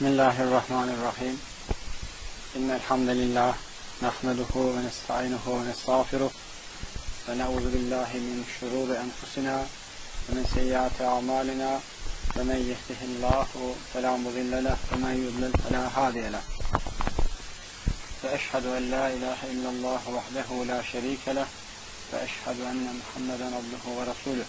بسم الله الرحمن الرحيم. إن الحمد لله نحمده ونستعينه ونستغفره ونعوذ بالله من شرور أنفسنا ومن سيئات أعمالنا. ومن يهده الله فلا مضل له ومن يضلل فلا هادي له. فأشهد أن لا إله إلا الله وحده لا شريك له. وأشهد أن محمدا عبده ورسوله.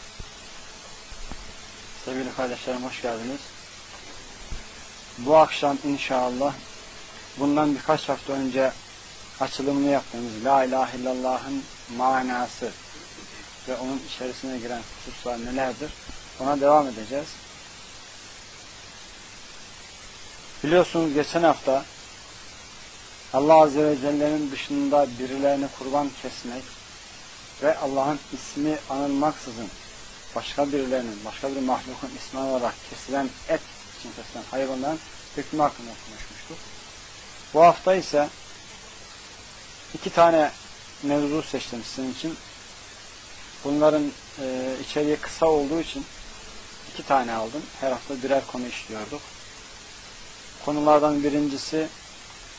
Sevgili kardeşlerim hoş geldiniz. Bu akşam inşallah bundan birkaç hafta önce açılımını yaptığımız La İlahe illallah'ın manası ve onun içerisine giren hususlar nelerdir ona devam edeceğiz. Biliyorsunuz geçen hafta Allah Azze ve Celle'nin dışında birilerini kurban kesmek ve Allah'ın ismi anılmaksızın başka birilerinin, başka bir mahlukun ismi olarak kesilen et için kesilen hayvanların hükmü hakkında konuşmuştuk. Bu hafta ise iki tane mevzu seçtim sizin için. Bunların e, içeriği kısa olduğu için iki tane aldım. Her hafta birer konu işliyorduk. Konulardan birincisi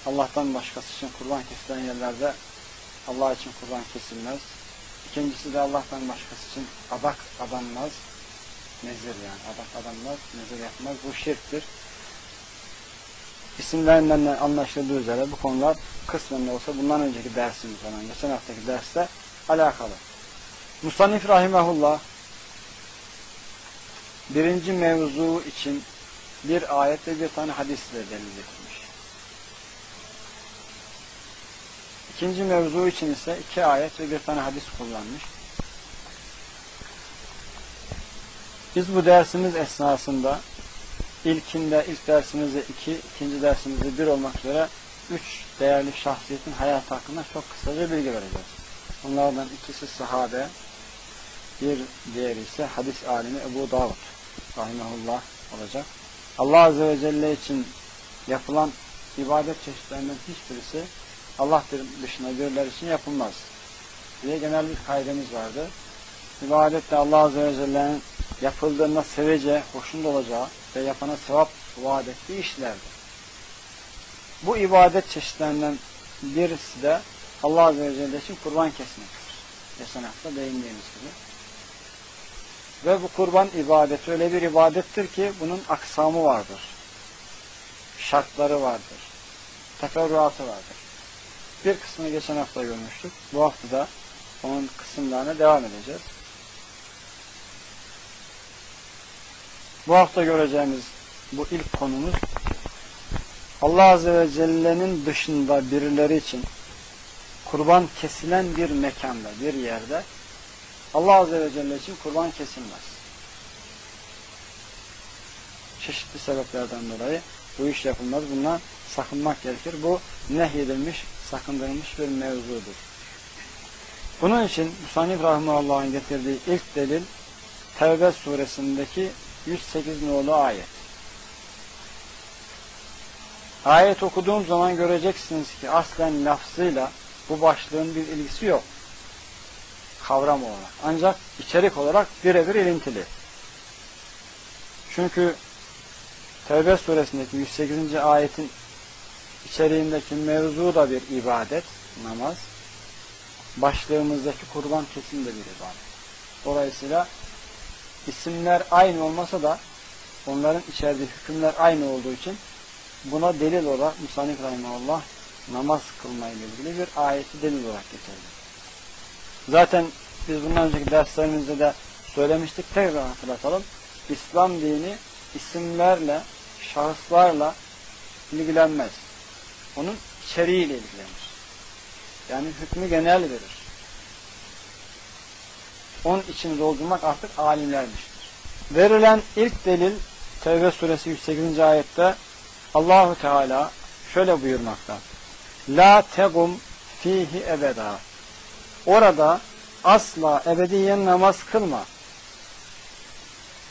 Allah'tan başkası için kurban kesilen yerlerde Allah için kurban kesilmez. İkincisi de Allah'tan başkası için adak adanmaz. Nezir yani. Adak adanmaz, nezir yapmaz. Bu şirktir. İsimlerinden de anlaşıldığı üzere bu konular kısmen de olsa bundan önceki dersimiz olan, geçen haftaki derste alakalı. Musannif Rahimahullah birinci mevzu için bir ayet ve bir tane hadisle delil getirmiş. İkinci mevzu için ise iki ayet ve bir tane hadis kullanmış. Biz bu dersimiz esnasında ilkinde, ilk dersimizde iki, ikinci dersimizde bir olmak üzere üç değerli şahsiyetin hayatı hakkında çok kısaca bilgi vereceğiz. Bunlardan ikisi sahabe, bir diğeri ise hadis alimi Ebu Davud rahimahullah olacak. Allah Azze ve Celle için yapılan ibadet çeşitlerinden hiçbirisi Allah dışında birileri için yapılmaz. diye genel bir kaidemiz vardı. İbadet de Allah Azze ve Celle'nin yapıldığında sevece, hoşnut olacağı ve yapana sevap vaat ettiği işlerdir. Bu ibadet çeşitlerinden birisi de Allah Azze ve Celle için kurban kesmektir. Geçen hafta değindiğimiz gibi. Ve bu kurban ibadeti öyle bir ibadettir ki bunun aksamı vardır. Şartları vardır. Teferruatı vardır. Bir kısmını geçen hafta görmüştük. Bu hafta da onun kısımlarına devam edeceğiz. Bu hafta göreceğimiz bu ilk konumuz Allah Azze ve Celle'nin dışında birileri için kurban kesilen bir mekanda, bir yerde Allah Azze ve Celle için kurban kesilmez. Çeşitli sebeplerden dolayı bu iş yapılmaz. Bundan sakınmak gerekir. Bu nehyedilmiş, sakındırılmış bir mevzudur. Bunun için Musannif Rahimahullah'ın getirdiği ilk delil Tevbe suresindeki 108 nolu ayet. Ayet okuduğum zaman göreceksiniz ki aslen lafzıyla bu başlığın bir ilgisi yok. Kavram olarak. Ancak içerik olarak birebir ilintili. Çünkü Tevbe suresindeki 108. ayetin içeriğindeki mevzu da bir ibadet, namaz. Başlığımızdaki kurban kesim de bir ibadet. Dolayısıyla isimler aynı olmasa da onların içerdiği hükümler aynı olduğu için buna delil olarak Musanif Rahimahullah namaz kılmayla ilgili bir ayeti delil olarak getirdi. Zaten biz bundan önceki derslerimizde de söylemiştik. Tekrar hatırlatalım. İslam dini isimlerle, şahıslarla ilgilenmez. Onun içeriğiyle ilgilenir. Yani hükmü genel verir. Onun içini doldurmak artık alimlermiştir. Verilen ilk delil Tevbe suresi 108. ayette Allahu Teala şöyle buyurmakta. La tegum fihi ebeda. Orada asla ebediyen namaz kılma.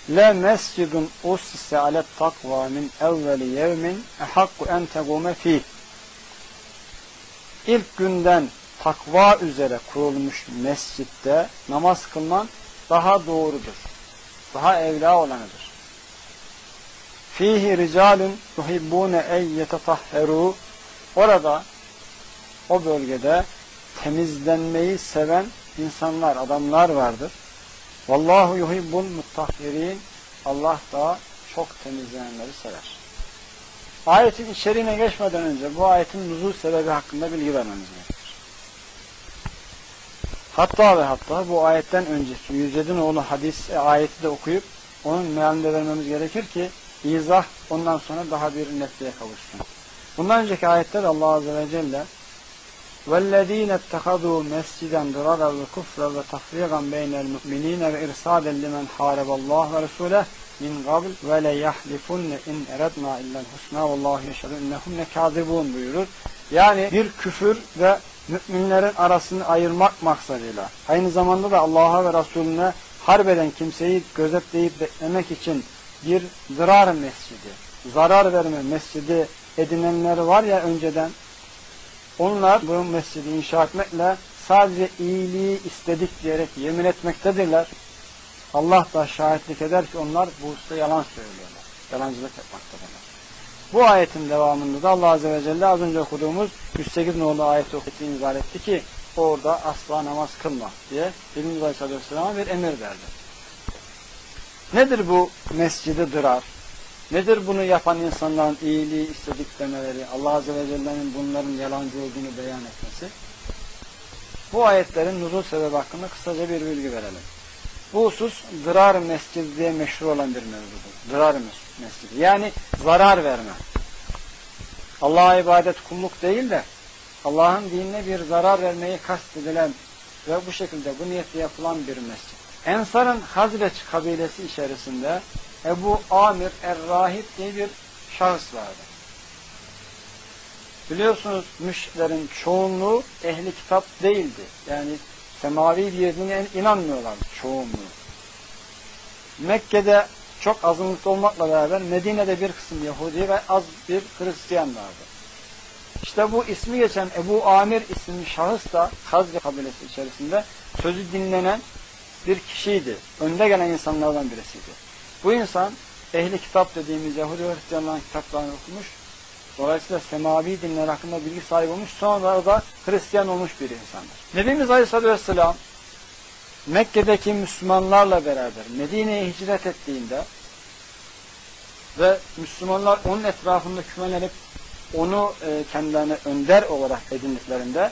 Le mescidun ussise alet takva min evveli yevmin ehakku en tegume fih. İlk günden takva üzere kurulmuş mescitte namaz kılman daha doğrudur. Daha evla olanıdır. Fihi ricalun yuhibbune ey yetetahheru. Orada o bölgede temizlenmeyi seven insanlar, adamlar vardır. Vallahu yuhibbul muttahhirin. Allah da çok temizlenenleri sever. Ayetin içeriğine geçmeden önce bu ayetin nuzul sebebi hakkında bilgi vermemiz gerekir. Hatta ve hatta bu ayetten önceki 107 nolu hadis e, ayeti de okuyup onun mealini vermemiz gerekir ki izah ondan sonra daha bir netliğe kavuşsun. Bundan önceki ayette Allah Azze ve Celle وَالَّذ۪ينَ اتَّخَذُوا مَسْجِدًا ضِرَرًا وَكُفْرًا وَتَفْرِيقًا بَيْنَ الْمُؤْمِنِينَ وَاِرْسَادًا لِمَنْ حَارَبَ اللّٰهِ وَرَسُولَهِ min qabl ve le yahlifunne in eradna illel husna vallahu yeşhedü innehum nekazibun buyurur. Yani bir küfür ve müminlerin arasını ayırmak maksadıyla aynı zamanda da Allah'a ve Resulüne harbeden kimseyi gözetleyip beklemek için bir zarar mescidi, zarar verme mescidi edinenler var ya önceden onlar bu mescidi inşa etmekle sadece iyiliği istedik diyerek yemin etmektedirler. Allah da şahitlik eder ki onlar bu hususta yalan söylüyorlar. Yalancılık yapmaktadırlar. Bu ayetin devamında da Allah Azze ve Celle az önce okuduğumuz 108 nolu ayeti okutu imzal etti ki orada asla namaz kılma diye Bilmiz Aleyhisselam'a bir emir verdi. Nedir bu mescidi dırar? Nedir bunu yapan insanların iyiliği istedik demeleri, Allah Azze ve Celle'nin bunların yalancı olduğunu beyan etmesi? Bu ayetlerin nuzul sebebi hakkında kısaca bir bilgi verelim. Bu husus dırar mescid diye meşhur olan bir mevzudur. Dırar mescid. Yani zarar verme. Allah'a ibadet kulluk değil de Allah'ın dinine bir zarar vermeyi kastedilen ve bu şekilde bu niyetle yapılan bir mescid. Ensar'ın Hazreç kabilesi içerisinde Ebu Amir Er-Rahip diye bir şahıs vardı. Biliyorsunuz müşriklerin çoğunluğu ehli kitap değildi. Yani semavi diyetine inanmıyorlar çoğunluğu. Mekke'de çok azınlıkta olmakla beraber Medine'de bir kısım Yahudi ve az bir Hristiyan vardı. İşte bu ismi geçen Ebu Amir isimli şahıs da Hazre kabilesi içerisinde sözü dinlenen bir kişiydi. Önde gelen insanlardan birisiydi. Bu insan ehli kitap dediğimiz Yahudi ve Hristiyanların kitaplarını okumuş. Dolayısıyla semavi dinler hakkında bilgi sahibi olmuş. Sonra da Hristiyan olmuş bir insandır. Nebimiz Aleyhisselatü Vesselam Mekke'deki Müslümanlarla beraber Medine'ye hicret ettiğinde ve Müslümanlar onun etrafında kümelenip onu e, kendilerine önder olarak edindiklerinde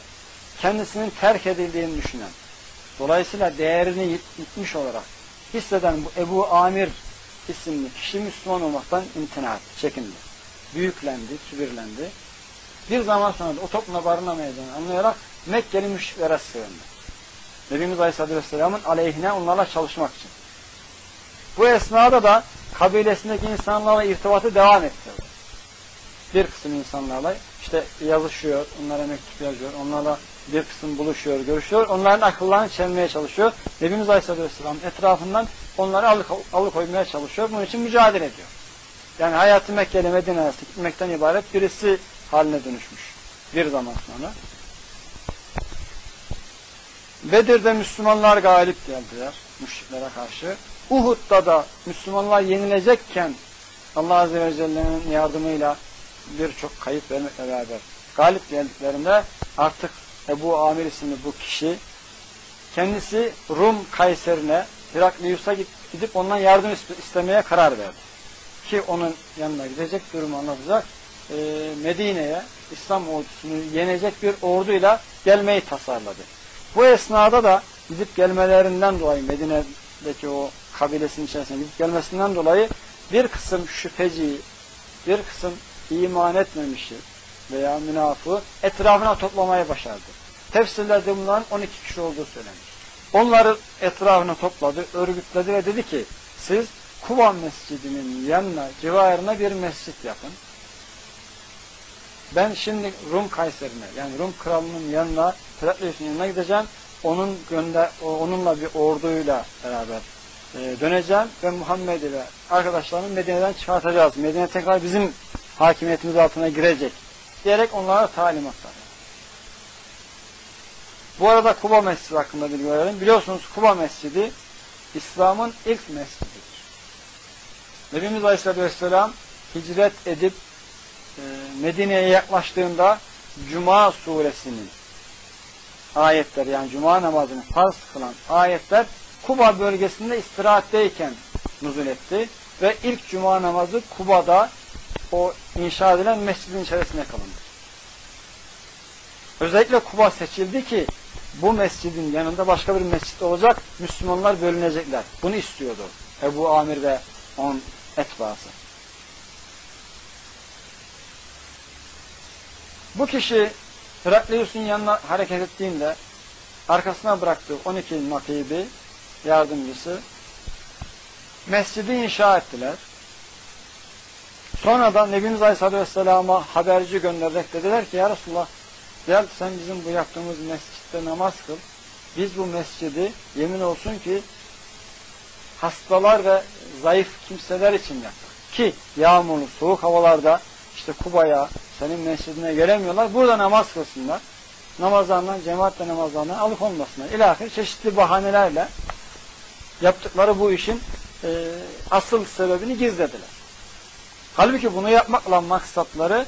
kendisinin terk edildiğini düşünen, dolayısıyla değerini yitmiş olarak hisseden bu Ebu Amir isimli kişi Müslüman olmaktan imtina etti, çekindi. Büyüklendi, kibirlendi. Bir zaman sonra da o toplumda barınamayacağını anlayarak Mekkeli müşriklere sığındı. Nebimiz Aleyhisselatü Vesselam'ın aleyhine onlarla çalışmak için. Bu esnada da kabilesindeki insanlarla irtibatı devam ettirdi. Bir kısım insanlarla işte yazışıyor, onlara mektup yazıyor, onlarla bir kısım buluşuyor, görüşüyor, onların akıllarını çelmeye çalışıyor. Nebimiz Aleyhisselatü Vesselam etrafından onları alık alıkoymaya çalışıyor. Bunun için mücadele ediyor. Yani hayatı Mekke ile Medine arası gitmekten ibaret birisi haline dönüşmüş. Bir zaman sonra. Bedir'de Müslümanlar galip geldiler müşriklere karşı. Uhud'da da Müslümanlar yenilecekken Allah Azze ve Celle'nin yardımıyla birçok kayıp vermekle beraber galip geldiklerinde artık Ebu Amir isimli bu kişi kendisi Rum Kayserine Heraklius'a gidip ondan yardım istemeye karar verdi. Ki onun yanına gidecek, durumu anlatacak. e, Medine'ye İslam ordusunu yenecek bir orduyla gelmeyi tasarladı. Bu esnada da gidip gelmelerinden dolayı Medine'deki o kabilesinin içerisine gidip gelmesinden dolayı bir kısım şüpheci, bir kısım iman etmemişi veya münafığı etrafına toplamayı başardı. Tefsirlerde bunların 12 kişi olduğu söylenir. Onları etrafına topladı, örgütledi ve dedi ki siz Kuva Mescidi'nin yanına, civarına bir mescit yapın. Ben şimdi Rum Kayseri'ne, yani Rum kralının yanına, Heraklius'un yanına gideceğim. Onun gönder, onunla bir orduyla beraber e, döneceğim ve Muhammed ile arkadaşlarını Medine'den çıkartacağız. Medine tekrar bizim hakimiyetimiz altına girecek diyerek onlara talimatlar. Bu arada Kuba Mescidi hakkında bilgi verelim. Biliyorsunuz Kuba Mescidi İslam'ın ilk mescididir. Nebimiz Aleyhisselatü Vesselam hicret edip e, Medine'ye yaklaştığında Cuma suresinin ayetler yani Cuma namazını farz kılan ayetler Kuba bölgesinde istirahatteyken nuzul etti ve ilk Cuma namazı Kuba'da o inşa edilen mescidin içerisine kalındı. Özellikle Kuba seçildi ki bu mescidin yanında başka bir mescit olacak, Müslümanlar bölünecekler. Bunu istiyordu Ebu Amir ve on etbası. Bu kişi Heraklius'un yanına hareket ettiğinde arkasına bıraktığı 12 nakibi yardımcısı mescidi inşa ettiler. Sonra da Nebimiz Aleyhisselatü Vesselam'a haberci göndererek dediler ki Ya Resulullah gel sen bizim bu yaptığımız mescitte namaz kıl. Biz bu mescidi yemin olsun ki hastalar ve zayıf kimseler için yaptık. Ki yağmurlu, soğuk havalarda işte Kuba'ya, senin mescidine gelemiyorlar. Burada namaz kılsınlar. Namazlarından, cemaatle namazlarından alıkonmasınlar. İlahi çeşitli bahanelerle yaptıkları bu işin e, asıl sebebini gizlediler. Halbuki bunu yapmakla maksatları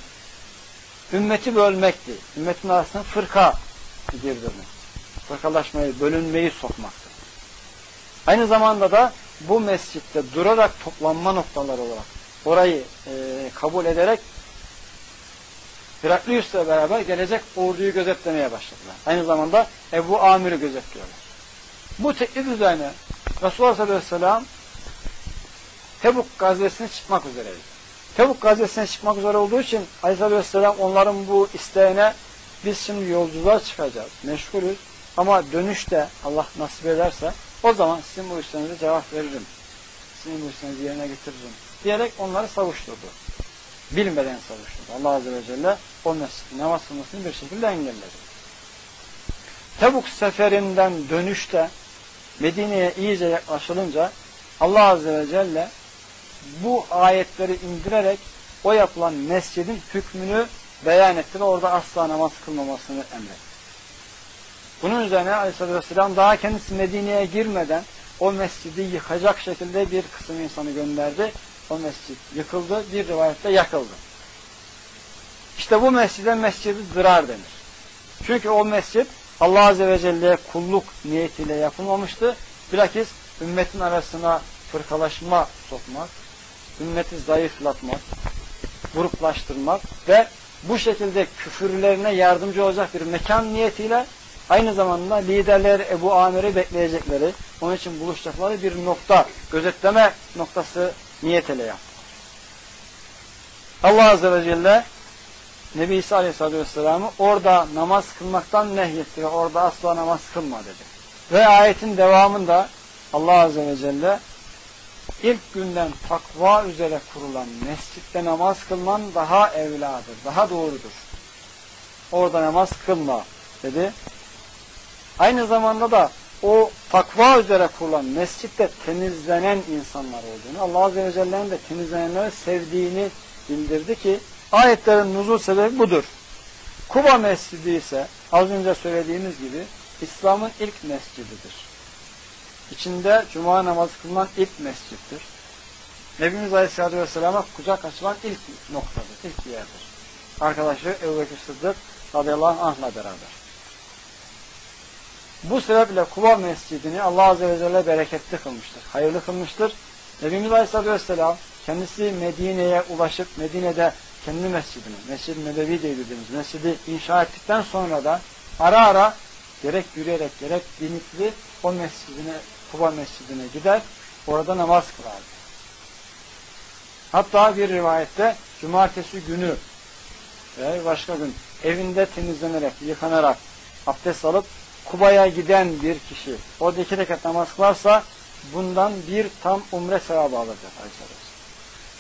ümmeti bölmekti. Ümmetin arasına fırka girdirmek. Fırkalaşmayı, bölünmeyi sokmaktı. Aynı zamanda da bu mescitte durarak toplanma noktaları olarak orayı e, kabul ederek Heraklius'la beraber gelecek orduyu gözetlemeye başladılar. Aynı zamanda Ebu Amir'i gözetliyorlar. Bu teklif üzerine Resulullah sallallahu aleyhi ve sellem Tebuk gazvesine çıkmak üzereydi. Tebuk gazvesine çıkmak üzere olduğu için Aleyhisselatü Vesselam onların bu isteğine biz şimdi yolculuğa çıkacağız, meşgulüz ama dönüşte Allah nasip ederse o zaman sizin bu işlerinize cevap veririm. Sizin bu işlerinizi yerine getiririm. Diyerek onları savuşturdu. Bilmeden savuşturdu. Allah Azze ve Celle o namaz kılmasını bir şekilde engelledi. Tebuk seferinden dönüşte Medine'ye iyice yaklaşılınca Allah Azze ve Celle bu ayetleri indirerek o yapılan mescidin hükmünü beyan etti ve orada asla namaz kılmamasını emretti. Bunun üzerine Aleyhisselatü Vesselam daha kendisi Medine'ye girmeden o mescidi yıkacak şekilde bir kısım insanı gönderdi. O mescid yıkıldı, bir rivayette yakıldı. İşte bu mescide mescidi dırar denir. Çünkü o mescid Allah Azze ve Celle'ye kulluk niyetiyle yapılmamıştı. Bilakis ümmetin arasına fırkalaşma sokmak, ümmeti zayıflatmak, gruplaştırmak ve bu şekilde küfürlerine yardımcı olacak bir mekan niyetiyle aynı zamanda liderler Ebu Amir'i bekleyecekleri, onun için buluşacakları bir nokta, gözetleme noktası niyet yaptılar. Allah Azze ve Celle Nebi İsa Aleyhisselatü Vesselam'ı orada namaz kılmaktan nehyetti ve orada asla namaz kılma dedi. Ve ayetin devamında Allah Azze ve Celle ilk günden takva üzere kurulan mescitte namaz kılman daha evladır, daha doğrudur. Orada namaz kılma dedi. Aynı zamanda da o takva üzere kurulan mescitte temizlenen insanlar olduğunu, Allah Azze ve Celle'nin de temizlenenleri sevdiğini bildirdi ki ayetlerin nuzul sebebi budur. Kuba Mescidi ise az önce söylediğimiz gibi İslam'ın ilk mescididir. İçinde cuma namazı kılınan ilk mescittir. Nebimiz Aleyhisselatü Vesselam'a kucak açılan ilk noktadır, ilk yerdir. Arkadaşı Ebu Bekir Sıddık radıyallahu anh'la beraber. Bu sebeple Kuba Mescidini Allah Azze ve Celle bereketli kılmıştır, hayırlı kılmıştır. Nebimiz Aleyhisselatü Vesselam kendisi Medine'ye ulaşıp Medine'de kendi mescidini, Mescid-i Nebevi diye bildiğimiz mescidi inşa ettikten sonra da ara ara gerek yürüyerek gerek binikli o mescidine, Kuba mescidine gider, orada namaz kılardı. Hatta bir rivayette cumartesi günü veya başka gün evinde temizlenerek, yıkanarak, abdest alıp Kuba'ya giden bir kişi orada iki rekat namaz kılarsa bundan bir tam umre sevabı alacak.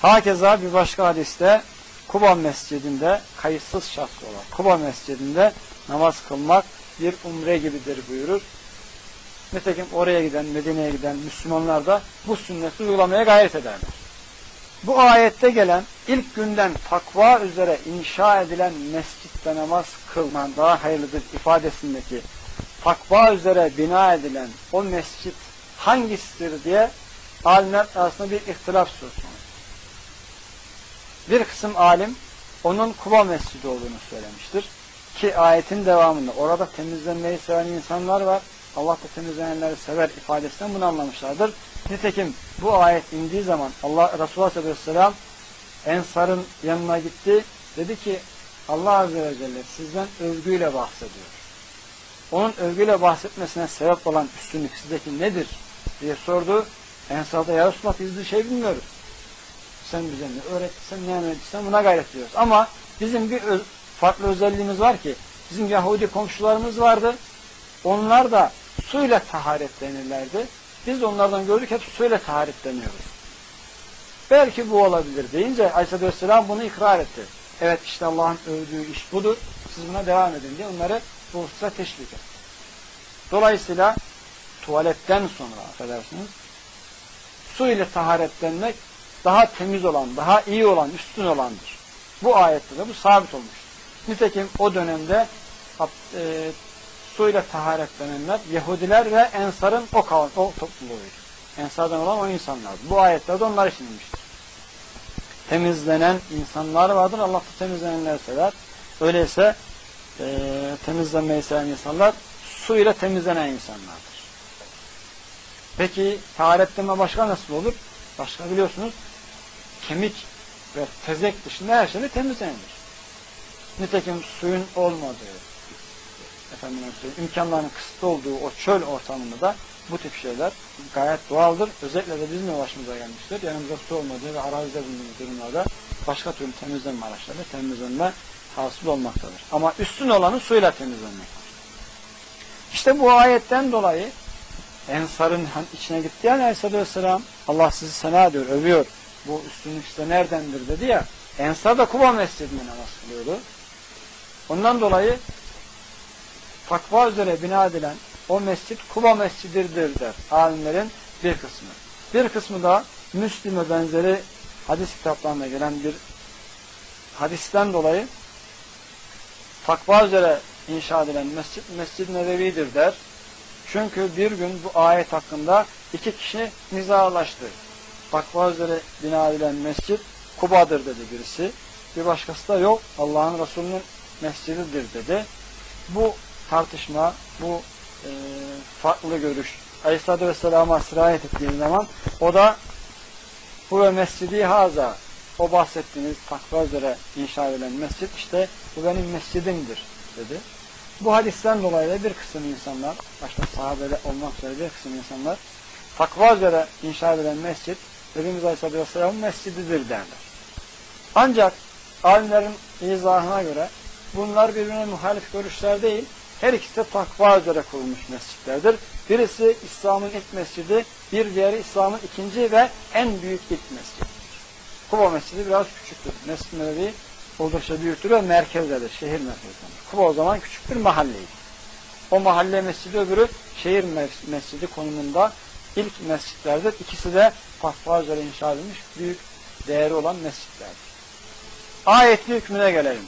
Hakeza bir başka hadiste Kuba mescidinde kayıtsız şahsı olan Kuba mescidinde namaz kılmak bir umre gibidir buyurur. Nitekim oraya giden, Medine'ye giden Müslümanlar da bu sünneti uygulamaya gayret ederler. Bu ayette gelen ilk günden takva üzere inşa edilen mescitte namaz kılman daha hayırlıdır ifadesindeki takva üzere bina edilen o mescit hangisidir diye alimler arasında bir ihtilaf söz. Bir kısım alim onun Kuba Mescidi olduğunu söylemiştir. Ki ayetin devamında orada temizlenmeyi seven insanlar var. Allah da temizlenenleri sever ifadesinden bunu anlamışlardır. Nitekim bu ayet indiği zaman Allah Resulullah Aleyhisselam Ensar'ın yanına gitti. Dedi ki Allah Azze ve Celle sizden övgüyle bahsediyor. Onun övgüyle bahsetmesine sebep olan üstünlük sizdeki nedir diye sordu. Ensar da ya Resulullah biz bir şey bilmiyoruz. Sen bize ne öğrettiysen ne emrettiysen buna gayret ediyoruz. Ama bizim bir farklı özelliğimiz var ki bizim Yahudi komşularımız vardı. Onlar da suyla taharetlenirlerdi. Biz onlardan gördük hep suyla taharetleniyoruz. Belki bu olabilir deyince Aleyhisselam bunu ikrar etti. Evet işte Allah'ın övdüğü iş budur. Siz buna devam edin diye onları bu hususa teşvik etti. Dolayısıyla tuvaletten sonra affedersiniz su ile taharetlenmek daha temiz olan, daha iyi olan, üstün olandır. Bu ayette de bu sabit olmuş. Nitekim o dönemde e, suyla taharetlenenler Yahudiler ve Ensar'ın o, kavim, o topluluğuydu. Ensar'dan olan o insanlardı. Bu ayetlerde onlar için inmiştir. Temizlenen insanlar vardır. Allah da temizlenenler sever. Öyleyse e, temizlenmeyi seven insanlar su ile temizlenen insanlardır. Peki taharetlenme başka nasıl olur? Başka biliyorsunuz kemik ve tezek dışında her şeyle temizlenir. Nitekim suyun olmadığı, efendim imkanların kısıtlı olduğu o çöl ortamında da bu tip şeyler gayet doğaldır. Özellikle de bizim başımıza gelmiştir. Yanımızda su olmadığı ve arazide bulunduğu durumlarda başka türlü temizlenme araçlarıyla temizlenme hasıl olmaktadır. Ama üstün olanı suyla temizlenmektir. İşte bu ayetten dolayı Ensar'ın içine gitti yani Aleyhisselam Allah sizi sena ediyor, övüyor. Bu üstünlük işte neredendir dedi ya. Ensar da Kuba Mescidinde namaz kılıyordu. Ondan dolayı takva üzere bina edilen o mescit Kuba Mescididir der alimlerin bir kısmı. Bir kısmı da Müslim'e benzeri hadis kitaplarında gelen bir hadisten dolayı takva üzere inşa edilen mescit Mescid-i Nebevi'dir der. Çünkü bir gün bu ayet hakkında iki kişi nizalaştı. Takva üzere bina edilen mescit Kuba'dır dedi birisi. Bir başkası da yok Allah'ın Resulü'nün mescididir dedi. Bu tartışma, bu e, farklı görüş Aleyhisselatü Vesselam'a sirayet ettiği zaman o da bu ve mescidi haza o bahsettiğiniz takva üzere inşa edilen mescit işte bu benim mescidimdir dedi. Bu hadisten dolayı da bir kısım insanlar, başta sahabede olmak üzere bir kısım insanlar takva üzere inşa edilen mescit Efendimiz Aleyhisselatü Vesselam'ın mescididir derler. Ancak alimlerin izahına göre bunlar birbirine muhalif görüşler değil, her ikisi de takva üzere kurulmuş mescitlerdir. Birisi İslam'ın ilk mescidi, bir diğeri İslam'ın ikinci ve en büyük ilk mescididir. Kuba mescidi biraz küçüktür. Mescid-i Nebevi oldukça büyüktür ve merkezdedir, şehir merkezindedir. Kuba o zaman küçük bir mahalleydi. O mahalle mescidi öbürü şehir mescidi konumunda ilk mescitlerdir. İkisi de takva üzere inşa edilmiş büyük değeri olan mescitlerdir. Ayetli hükmüne gelelim.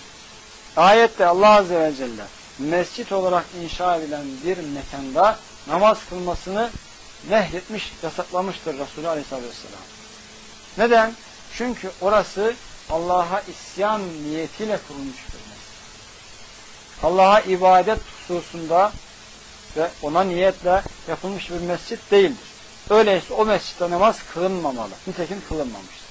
Ayette Allah Azze ve Celle mescit olarak inşa edilen bir mekanda namaz kılmasını nehyetmiş, yasaklamıştır Resulü Aleyhisselatü Vesselam. Neden? Çünkü orası Allah'a isyan niyetiyle kurulmuş bir mescid. Allah'a ibadet hususunda ve ona niyetle yapılmış bir mescit değildir. Öyleyse o mescitte namaz kılınmamalı. Nitekim kılınmamıştır.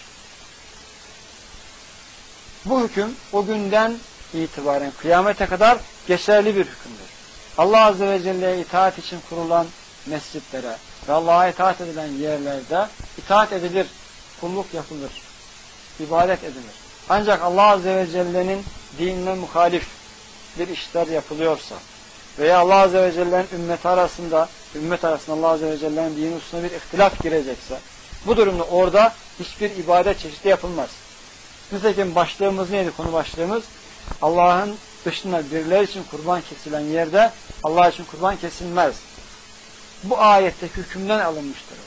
Bu hüküm o günden itibaren kıyamete kadar geçerli bir hükümdür. Allah Azze ve Celle'ye itaat için kurulan mescitlere ve Allah'a itaat edilen yerlerde itaat edilir, kulluk yapılır, ibadet edilir. Ancak Allah Azze ve Celle'nin dinine muhalif bir işler yapılıyorsa veya Allah Azze ve Celle'nin ümmet arasında ümmet arasında Allah Azze ve Celle'nin dini hususuna bir ihtilaf girecekse bu durumda orada hiçbir ibadet çeşidi yapılmaz. Nitekim başlığımız neydi konu başlığımız? Allah'ın dışında birileri için kurban kesilen yerde Allah için kurban kesilmez. Bu ayetteki hükümden alınmıştır.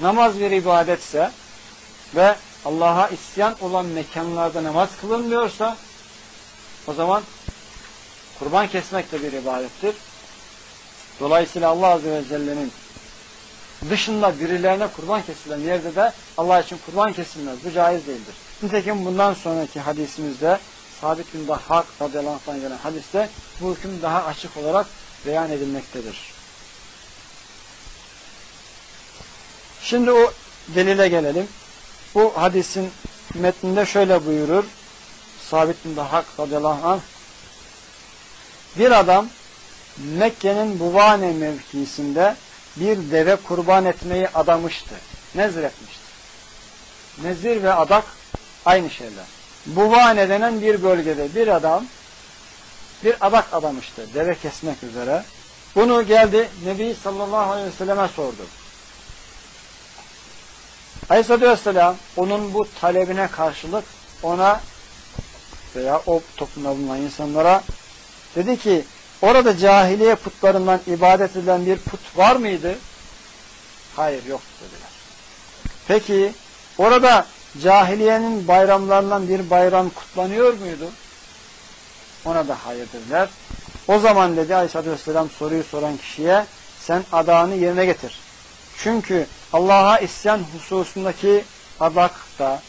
Namaz bir ibadetse ve Allah'a isyan olan mekanlarda namaz kılınmıyorsa o zaman kurban kesmek de bir ibadettir. Dolayısıyla Allah Azze ve Celle'nin dışında birilerine kurban kesilen yerde de Allah için kurban kesilmez. Bu caiz değildir. Nitekim bundan sonraki hadisimizde Sabit bin Dahhak radıyallahu anh'tan gelen hadiste bu hüküm daha açık olarak beyan edilmektedir. Şimdi o delile gelelim. Bu hadisin metninde şöyle buyurur. Sabit bin Dahhak radıyallahu anh bir adam Mekke'nin Buvane mevkisinde bir deve kurban etmeyi adamıştı. Nezir etmişti. Nezir ve adak aynı şeyler. Buvane denen bir bölgede bir adam bir adak adamıştı deve kesmek üzere. Bunu geldi Nebi sallallahu aleyhi ve selleme sordu. Aleyhisselatü vesselam onun bu talebine karşılık ona veya o toplumda bulunan insanlara dedi ki orada cahiliye putlarından ibadet edilen bir put var mıydı? Hayır yok dediler. Peki orada cahiliyenin bayramlarından bir bayram kutlanıyor muydu? Ona da hayır. O zaman dedi Aleyhisselatü Vesselam soruyu soran kişiye sen adağını yerine getir. Çünkü Allah'a isyan hususundaki adak da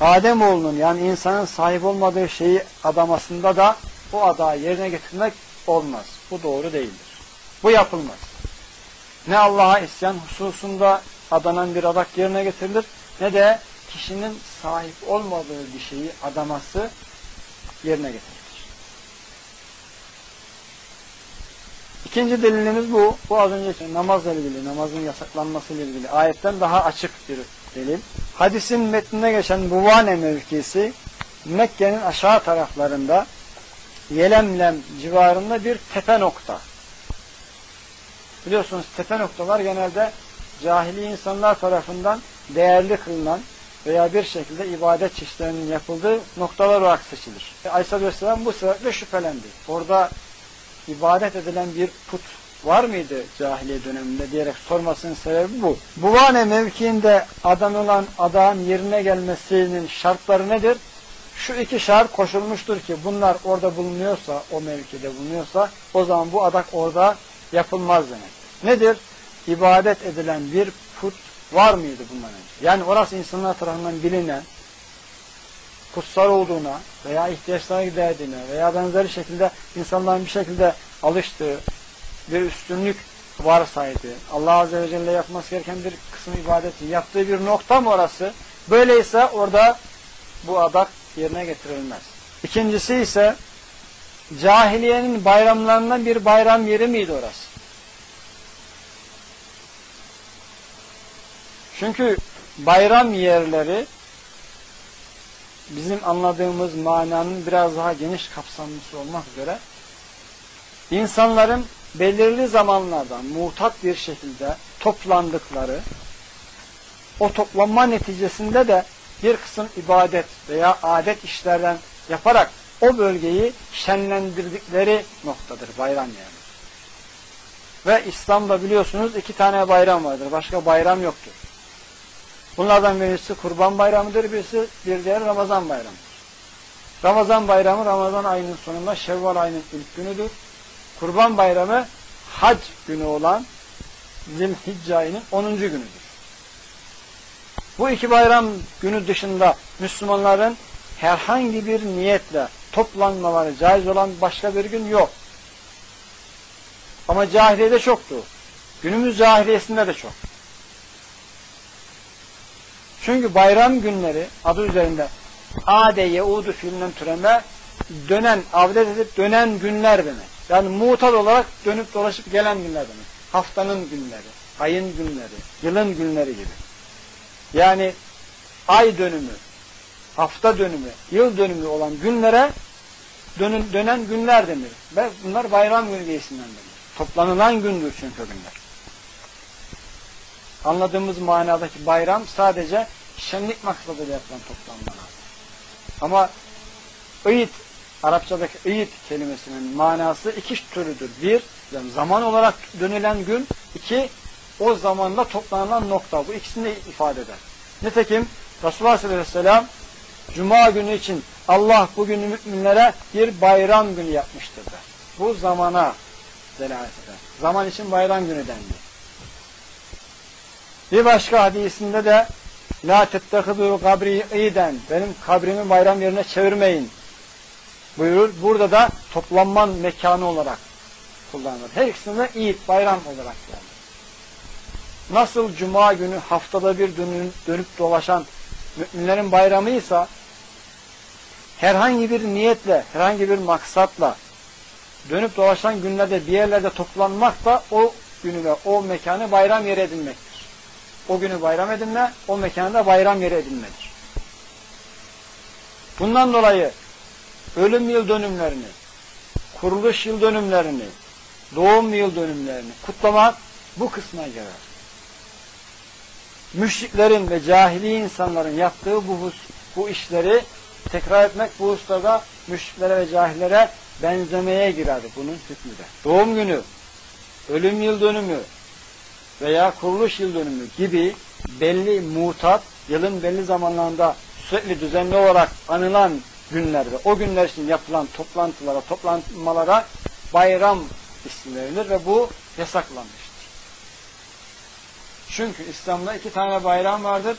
Ademoğlunun yani insanın sahip olmadığı şeyi adamasında da o adağı yerine getirmek olmaz. Bu doğru değildir. Bu yapılmaz. Ne Allah'a isyan hususunda adanan bir adak yerine getirilir ne de kişinin sahip olmadığı bir şeyi adaması yerine getirilir. İkinci delilimiz bu. Bu az önce namazla ilgili, namazın yasaklanması ile ilgili ayetten daha açık bir delil. Hadisin metninde geçen Buvane mevkisi Mekke'nin aşağı taraflarında Yelemlem civarında bir tepe nokta. Biliyorsunuz tepe noktalar genelde cahili insanlar tarafından değerli kılınan veya bir şekilde ibadet çeşitlerinin yapıldığı noktalar olarak seçilir. E, Aleyhisselatü Vesselam bu sebeple şüphelendi. Orada ibadet edilen bir put var mıydı cahiliye döneminde diyerek sormasının sebebi bu. Buvane mevkiinde adanılan adağın yerine gelmesinin şartları nedir? Şu iki şart koşulmuştur ki bunlar orada bulunuyorsa, o mevkide bulunuyorsa o zaman bu adak orada yapılmaz demek. Nedir? İbadet edilen bir put var mıydı bundan önce? Yani orası insanlar tarafından bilinen, kutsal olduğuna veya ihtiyaçlarına giderdiğine veya benzeri şekilde insanların bir şekilde alıştığı bir üstünlük varsaydı. Allah Azze ve Celle yapması gereken bir kısım ibadeti yaptığı bir nokta mı orası? Böyleyse orada bu adak yerine getirilmez. İkincisi ise cahiliyenin bayramlarından bir bayram yeri miydi orası? Çünkü bayram yerleri bizim anladığımız mananın biraz daha geniş kapsamlısı olmak üzere insanların belirli zamanlarda mutat bir şekilde toplandıkları o toplanma neticesinde de bir kısım ibadet veya adet işlerden yaparak o bölgeyi şenlendirdikleri noktadır bayram yani. Ve İslam'da biliyorsunuz iki tane bayram vardır. Başka bayram yoktur. Bunlardan birisi kurban bayramıdır, birisi bir diğer Ramazan bayramıdır. Ramazan bayramı Ramazan ayının sonunda Şevval ayının ilk günüdür. Kurban bayramı hac günü olan Zilhicce ayının 10. günüdür. Bu iki bayram günü dışında Müslümanların herhangi bir niyetle toplanmaları caiz olan başka bir gün yok. Ama cahiliyede çoktu. Günümüz cahiliyesinde de çok. Çünkü bayram günleri adı üzerinde Ade Yeudu fiilinden türeme dönen, avdet edip dönen günler demek. Yani mutat olarak dönüp dolaşıp gelen günler demek. Haftanın günleri, ayın günleri, yılın günleri gibi. Yani ay dönümü, hafta dönümü, yıl dönümü olan günlere dönün, dönen günler denir. Ve bunlar bayram günü giysinden denir. Toplanılan gündür çünkü günler. Anladığımız manadaki bayram sadece şenlik maksadıyla yapılan toplanmalar. Ama ıyit, Arapçadaki ıyit kelimesinin manası iki türüdür. Bir, yani zaman olarak dönülen gün. iki o zamanla toplanılan nokta. Bu ikisini de ifade eder. Nitekim Resulullah sallallahu aleyhi ve sellem Cuma günü için Allah bugünü müminlere bir bayram günü yapmıştır der. Bu zamana delalet eder. Zaman için bayram günü dendi. Bir başka hadisinde de La tettehidu kabri iyiden benim kabrimi bayram yerine çevirmeyin buyurur. Burada da toplanman mekanı olarak kullanılır. Her ikisinde iyid, bayram olarak yani. Nasıl cuma günü haftada bir dönüp, dönüp dolaşan müminlerin bayramıysa herhangi bir niyetle, herhangi bir maksatla dönüp dolaşan günlerde bir yerlerde toplanmak da o günü ve o mekanı bayram yeri edinmektir. O günü bayram edinme, o mekanda bayram yeri edinmedir. Bundan dolayı ölüm yıl dönümlerini, kuruluş yıl dönümlerini, doğum yıl dönümlerini kutlamak bu kısma girer. Müşriklerin ve cahili insanların yaptığı bu, bu işleri tekrar etmek bu ustada müşriklere ve cahillere benzemeye girer bunun hükmü de. Doğum günü, ölüm yıl dönümü veya kuruluş yıl dönümü gibi belli mutat, yılın belli zamanlarında sürekli düzenli olarak anılan günlerde, o günler için yapılan toplantılara, toplanmalara bayram ismi verilir ve bu yasaklanmıştır. Çünkü İslam'da iki tane bayram vardır.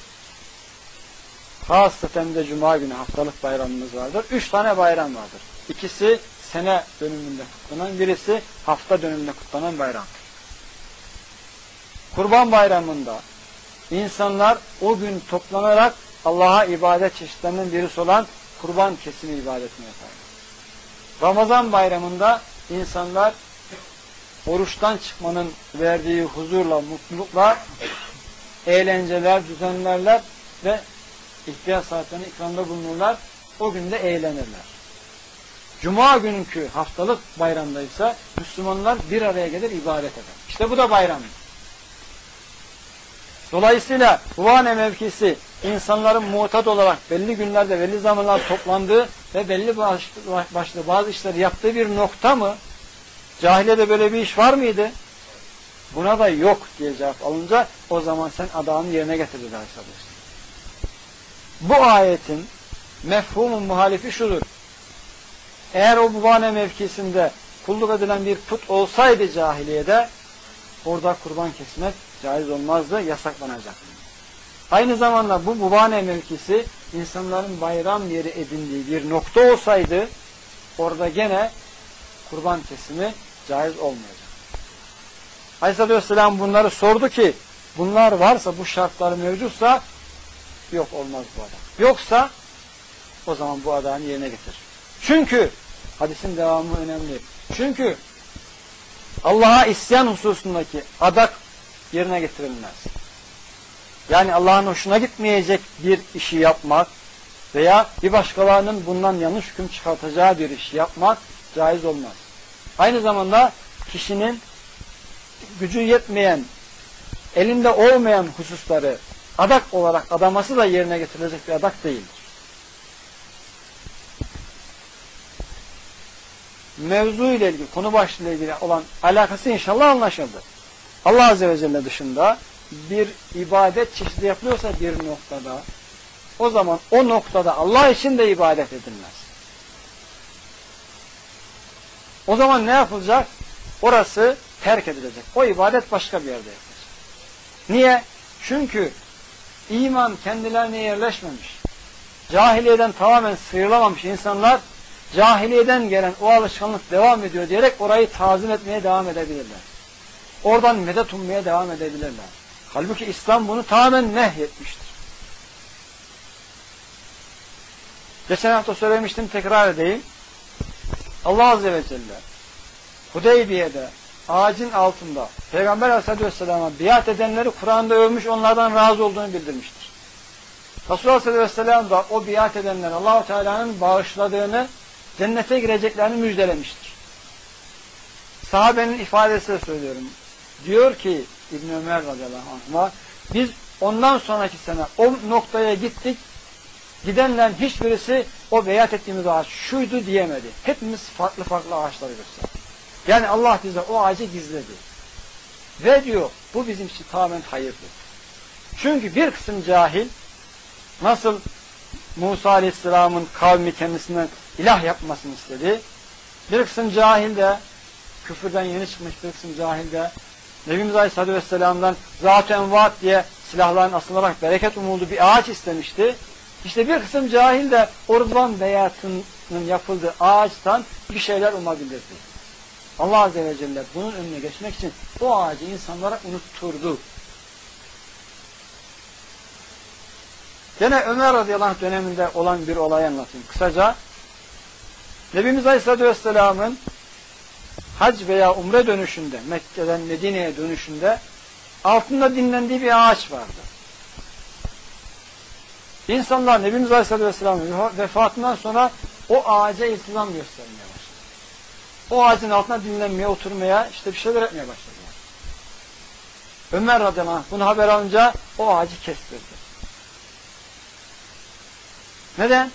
Hasreten de Cuma günü haftalık bayramımız vardır. Üç tane bayram vardır. İkisi sene dönümünde kutlanan, birisi hafta dönümünde kutlanan bayramdır. Kurban bayramında insanlar o gün toplanarak Allah'a ibadet çeşitlerinin birisi olan kurban kesimi ibadetini yapar. Ramazan bayramında insanlar oruçtan çıkmanın verdiği huzurla, mutlulukla eğlenceler düzenlerler ve ihtiyaç saatlerine ikramda bulunurlar. O günde eğlenirler. Cuma günkü haftalık bayramda ise Müslümanlar bir araya gelir ibadet eder. İşte bu da bayram. Dolayısıyla Huvane mevkisi insanların mutat olarak belli günlerde belli zamanlar toplandığı ve belli başlı bazı işleri yaptığı bir nokta mı? Cahiliyede böyle bir iş var mıydı? Buna da yok diye cevap alınca o zaman sen adamın yerine getirdin arkadaşlar. Bu ayetin mefhumun muhalifi şudur. Eğer o mübane mevkisinde kulluk edilen bir put olsaydı cahiliyede orada kurban kesmek caiz olmazdı, yasaklanacak. Aynı zamanda bu mübane mevkisi insanların bayram yeri edindiği bir nokta olsaydı orada gene kurban kesimi caiz olmayacak. Aleyhisselatü Vesselam bunları sordu ki bunlar varsa bu şartları mevcutsa yok olmaz bu adam. Yoksa o zaman bu adamı yerine getir. Çünkü hadisin devamı önemli. Çünkü Allah'a isyan hususundaki adak yerine getirilmez. Yani Allah'ın hoşuna gitmeyecek bir işi yapmak veya bir başkalarının bundan yanlış hüküm çıkartacağı bir işi yapmak caiz olmaz. Aynı zamanda kişinin gücü yetmeyen, elinde olmayan hususları adak olarak adaması da yerine getirilecek bir adak değildir. Mevzu ile ilgili, konu başlığı ile ilgili olan alakası inşallah anlaşıldı. Allah Azze ve Celle dışında bir ibadet çeşidi yapılıyorsa bir noktada o zaman o noktada Allah için de ibadet edilmez. O zaman ne yapılacak? Orası terk edilecek. O ibadet başka bir yerde yapılacak. Niye? Çünkü iman kendilerine yerleşmemiş. Cahiliyeden tamamen sıyrılamamış insanlar cahiliyeden gelen o alışkanlık devam ediyor diyerek orayı tazim etmeye devam edebilirler. Oradan medet ummaya devam edebilirler. Halbuki İslam bunu tamamen nehyetmiştir. Geçen hafta söylemiştim tekrar edeyim. Allah Azze ve Celle Hudeybiye'de ağacın altında Peygamber Aleyhisselatü Vesselam'a biat edenleri Kur'an'da övmüş onlardan razı olduğunu bildirmiştir. Resulullah Aleyhisselatü Vesselam da o biat edenler Allahu Teala'nın bağışladığını cennete gireceklerini müjdelemiştir. Sahabenin ifadesiyle söylüyorum. Diyor ki İbn Ömer radıyallahu anh biz ondan sonraki sene o noktaya gittik gidenlerin hiçbirisi o beyat ettiğimiz ağaç şuydu diyemedi. Hepimiz farklı farklı ağaçları gösterdi. Yani Allah bize o ağacı gizledi. Ve diyor bu bizim için tamamen hayırdır. Çünkü bir kısım cahil nasıl Musa Aleyhisselam'ın kavmi kendisinden ilah yapmasını istedi. Bir kısım cahil de küfürden yeni çıkmış bir kısım cahil de Nebimiz Aleyhisselatü Vesselam'dan zat envat diye silahların asılarak bereket umuldu bir ağaç istemişti. İşte bir kısım cahil de o rıdvan beyatının yapıldığı ağaçtan bir şeyler umabilirdi. Allah Azze ve Celle bunun önüne geçmek için o ağacı insanlara unutturdu. Gene Ömer radıyallahu anh döneminde olan bir olay anlatayım. Kısaca Nebimiz Aleyhisselatü Vesselam'ın hac veya umre dönüşünde, Mekke'den Medine'ye dönüşünde altında dinlendiği bir ağaç vardı. İnsanlar Nebimiz Aleyhisselatü Vesselam'ın vefatından sonra o ağaca iltizam göstermeye başladı. O ağacın altına dinlenmeye, oturmaya, işte bir şeyler etmeye başladılar. Ömer radıyallahu anh bunu haber alınca o ağacı kestirdi. Neden?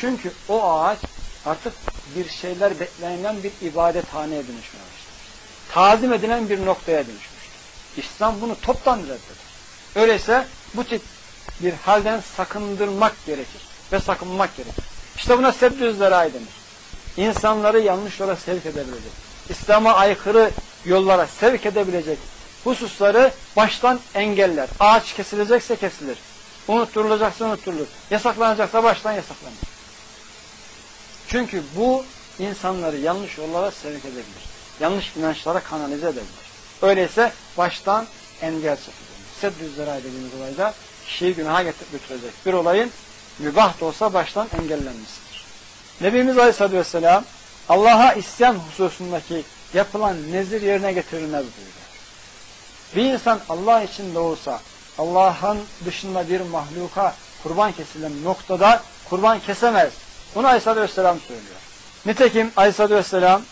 Çünkü o ağaç artık bir şeyler beklenilen bir ibadethaneye başlamış. Tazim edilen bir noktaya dönüşmüştür. İslam bunu toptan reddeder. Öyleyse bu tip bir halden sakındırmak gerekir ve sakınmak gerekir. İşte buna sebbü zerai denir. İnsanları yanlış yola sevk edebilecek, İslam'a aykırı yollara sevk edebilecek hususları baştan engeller. Ağaç kesilecekse kesilir. Unutturulacaksa unutturulur. Yasaklanacaksa baştan yasaklanır. Çünkü bu insanları yanlış yollara sevk edebilir. Yanlış inançlara kanalize edebilir. Öyleyse baştan engel çekilir. Seddü zerai dediğimiz olayda kişiyi günaha getirip götürecek bir olayın mübah da olsa baştan engellenmesidir. Nebimiz Aleyhisselatü Vesselam Allah'a isyan hususundaki yapılan nezir yerine getirilmez buyuruyor. Bir insan Allah için olsa Allah'ın dışında bir mahluka kurban kesilen noktada kurban kesemez. Bunu Aleyhisselatü Vesselam söylüyor. Nitekim Aleyhisselatü Vesselam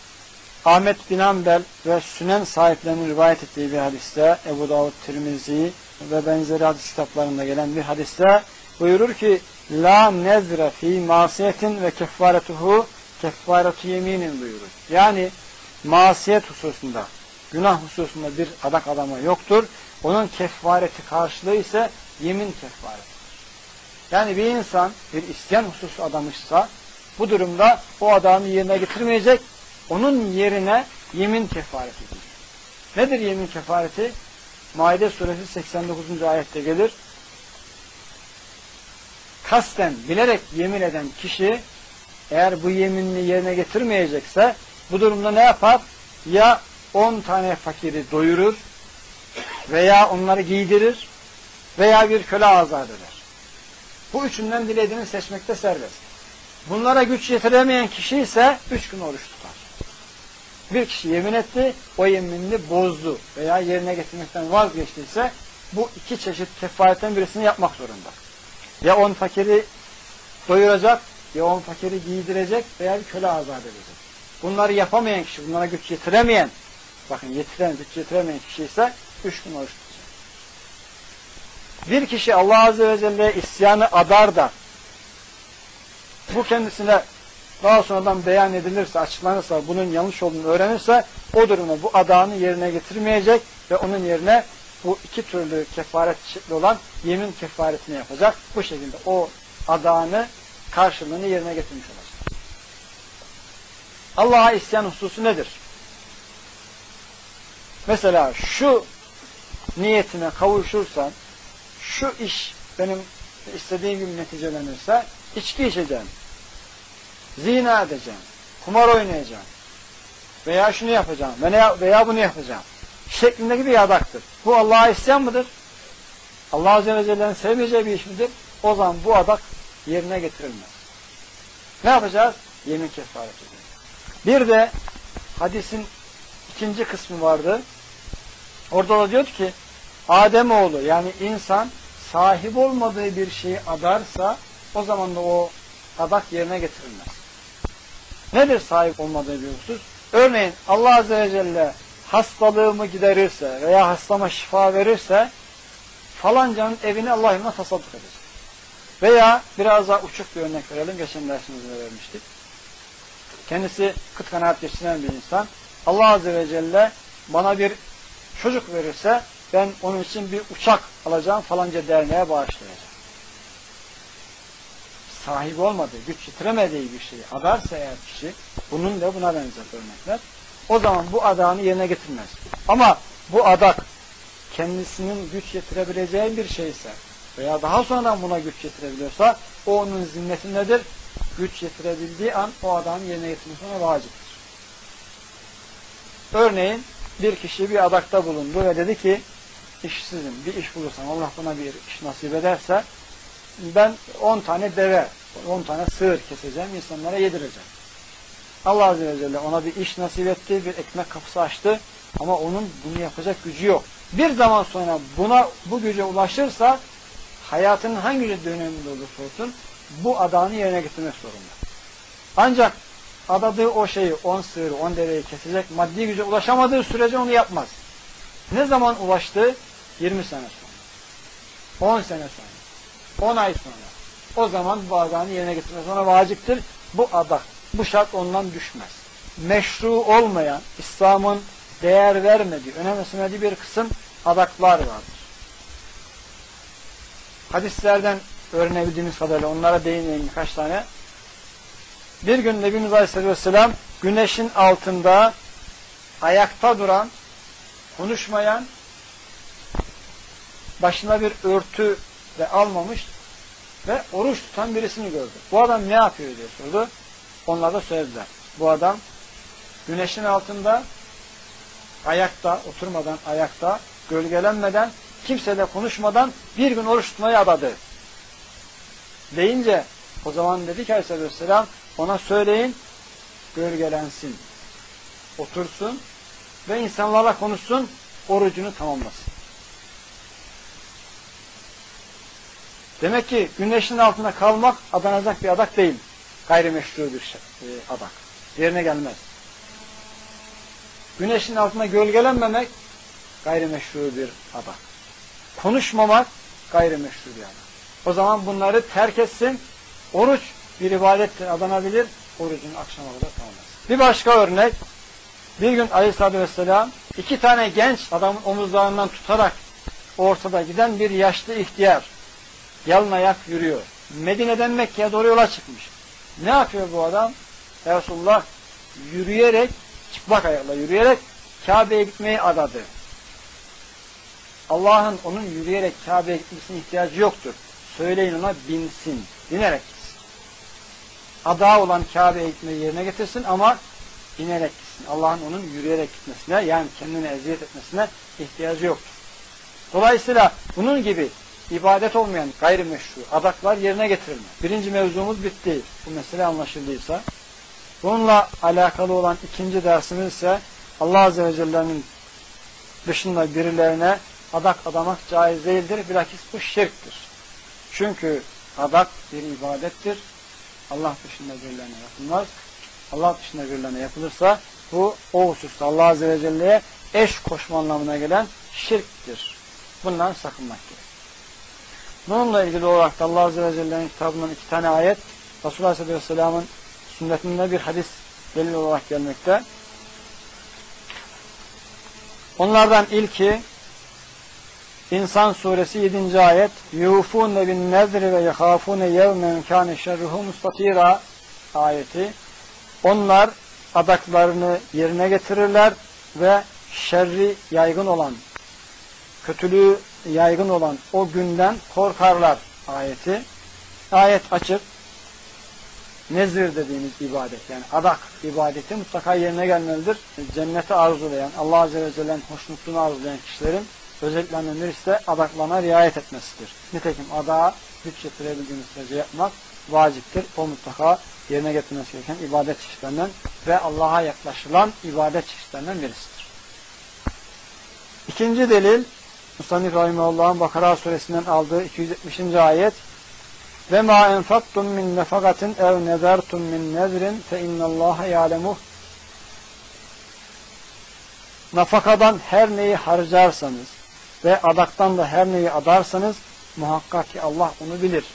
Ahmet bin Ambel ve Sünen sahiplerinin rivayet ettiği bir hadiste Ebu Davud, Tirmizi ve benzeri hadis kitaplarında gelen bir hadiste buyurur ki La nezre fi masiyetin ve kefaretuhu kefaretu yeminin buyurur. Yani masiyet hususunda, günah hususunda bir adak adama yoktur. Onun kefareti karşılığı ise yemin kefaretidir. Yani bir insan bir isyan hususu adamışsa bu durumda o adamı yerine getirmeyecek, onun yerine yemin kefareti. Nedir yemin kefareti? Maide suresi 89. ayette gelir. Kasten, bilerek yemin eden kişi eğer bu yeminini yerine getirmeyecekse bu durumda ne yapar? Ya 10 tane fakiri doyurur veya onları giydirir veya bir köle azat eder. Bu üçünden dilediğini seçmekte serbest. Bunlara güç yetiremeyen kişi ise üç gün oruç tutar. Bir kişi yemin etti, o yeminini bozdu veya yerine getirmekten vazgeçtiyse bu iki çeşit kefaretten birisini yapmak zorunda. Ya on fakiri doyuracak, ya on fakiri giydirecek veya bir köle azat edecek. Bunları yapamayan kişi, bunlara güç yetiremeyen, bakın yetiren, güç yetiremeyen kişi ise üç gün oruç tutacak. Bir kişi Allah Azze ve Celle isyanı adar da bu kendisine daha sonradan beyan edilirse, açıklanırsa, bunun yanlış olduğunu öğrenirse o durumda bu adağını yerine getirmeyecek ve onun yerine bu iki türlü kefaret şekli olan yemin kefaretini yapacak. Bu şekilde o adağını karşılığını yerine getirmiş olacak. Allah'a isyan hususu nedir? Mesela şu niyetine kavuşursan, şu iş benim istediğim gibi neticelenirse içki içeceğim, zina edeceğim, kumar oynayacağım veya şunu yapacağım veya, veya bunu yapacağım şeklindeki bir adaktır. Bu Allah'a isyan mıdır? Allah Azze ve Celle'nin sevmeyeceği bir iş midir? O zaman bu adak yerine getirilmez. Ne yapacağız? Yemin kefaret edeceğiz. Bir de hadisin ikinci kısmı vardı. Orada da diyordu ki Ademoğlu yani insan sahip olmadığı bir şeyi adarsa o zaman da o adak yerine getirilmez. Nedir sahip olmadığı bir husus? Örneğin Allah Azze ve Celle hastalığımı giderirse veya hastama şifa verirse falancanın evini Allah yoluna tasadduk edecek. Veya biraz daha uçuk bir örnek verelim. Geçen dersimizde vermiştik. Kendisi kıt kanaat geçiren bir insan. Allah Azze ve Celle bana bir çocuk verirse ben onun için bir uçak alacağım falanca derneğe bağışlayacağım. Sahibi olmadığı, güç yitiremediği bir şeyi adarsa eğer kişi, bunun da buna benzer örnekler, o zaman bu adağını yerine getirmez. Ama bu adak kendisinin güç yetirebileceği bir şeyse veya daha sonradan buna güç yetirebiliyorsa o onun zimmetindedir. Güç yetirebildiği an o adamın yerine getirmesi ona vaciptir. Örneğin bir kişi bir adakta bulundu ve dedi ki işsizim, bir iş bulursam Allah bana bir iş nasip ederse ben 10 tane deve, 10 tane sığır keseceğim, insanlara yedireceğim. Allah Azze ve Celle ona bir iş nasip etti, bir ekmek kapısı açtı ama onun bunu yapacak gücü yok. Bir zaman sonra buna bu güce ulaşırsa hayatının hangi döneminde olursa olsun bu adağını yerine getirmek zorunda. Ancak adadığı o şeyi, on sığırı, on deveyi kesecek maddi güce ulaşamadığı sürece onu yapmaz. Ne zaman ulaştı? 20 sene sonra. 10 sene sonra. 10 ay sonra. O zaman bu adağını yerine getirmek ona vaciptir. Bu adak, bu şart ondan düşmez. Meşru olmayan, İslam'ın değer vermediği, önemsemediği bir kısım adaklar vardır. Hadislerden öğrenebildiğimiz kadarıyla onlara değineyim birkaç tane. Bir gün Nebimiz Aleyhisselatü Vesselam güneşin altında ayakta duran, konuşmayan, başına bir örtü de almamış ve oruç tutan birisini gördü. Bu adam ne yapıyor diye sordu. Onlar da söylediler. Bu adam güneşin altında ayakta, oturmadan ayakta, gölgelenmeden, kimseyle konuşmadan bir gün oruç tutmayı adadı. Deyince o zaman dedi ki Aleyhisselam ona söyleyin gölgelensin, otursun ve insanlarla konuşsun, orucunu tamamlasın. Demek ki güneşin altında kalmak adanacak bir adak değil. Gayrimeşru bir şey, e, adak. Yerine gelmez. Güneşin altında gölgelenmemek gayrimeşru bir adak. Konuşmamak gayrimeşru bir adak. O zaman bunları terk etsin. Oruç bir ibadettir, adanabilir. Orucunu akşama kadar tamamlasın. Bir başka örnek. Bir gün Aleyhisselatü Vesselam iki tane genç adamın omuzlarından tutarak ortada giden bir yaşlı ihtiyar yalın ayak yürüyor. Medine'den Mekke'ye doğru yola çıkmış. Ne yapıyor bu adam? Resulullah yürüyerek, çıplak ayakla yürüyerek Kabe'ye gitmeyi adadı. Allah'ın onun yürüyerek Kabe'ye gitmesine ihtiyacı yoktur. Söyleyin ona binsin. Binerek gitsin. Ada olan Kabe'ye gitmeyi yerine getirsin ama binerek gitsin. Allah'ın onun yürüyerek gitmesine yani kendine eziyet etmesine ihtiyacı yoktur. Dolayısıyla bunun gibi ibadet olmayan gayrimeşru adaklar yerine getirilmez. Birinci mevzumuz bitti. Bu mesele anlaşıldıysa. Bununla alakalı olan ikinci dersimiz ise Allah Azze ve Celle'nin dışında birilerine adak adamak caiz değildir. Bilakis bu şirktir. Çünkü adak bir ibadettir. Allah dışında birilerine yapılmaz. Allah dışında birilerine yapılırsa bu o hususta Allah Azze ve Celle'ye eş koşma anlamına gelen şirktir. Bundan sakınmak gerekir. Bununla ilgili olarak da Allah Azze ve Celle'nin kitabından iki tane ayet Resulullah Aleyhisselatü Vesselam'ın sünnetinde bir hadis delil olarak gelmekte. Onlardan ilki İnsan suresi 7. ayet bin nezri ve yevmen kâne şerruhu mustatira ayeti. Onlar adaklarını yerine getirirler ve şerri yaygın olan, kötülüğü yaygın olan o günden korkarlar ayeti. Ayet açık. Nezir dediğimiz ibadet yani adak ibadeti mutlaka yerine gelmelidir. Cenneti arzulayan, Allah Azze ve Celle'nin hoşnutluğunu arzulayan kişilerin özelliklerinden birisi de adaklarına riayet etmesidir. Nitekim adağa güç getirebildiğimiz sürece yapmak vaciptir. O mutlaka yerine getirmesi gereken ibadet çeşitlerinden ve Allah'a yaklaşılan ibadet çeşitlerinden birisidir. İkinci delil Musannif Rahimahullah'ın Bakara suresinden aldığı 270. ayet ve ma enfaktum min nefagatin ev nezertum min nezrin fe innallaha ya'lemuh nafakadan her neyi harcarsanız ve adaktan da her neyi adarsanız muhakkak ki Allah onu bilir.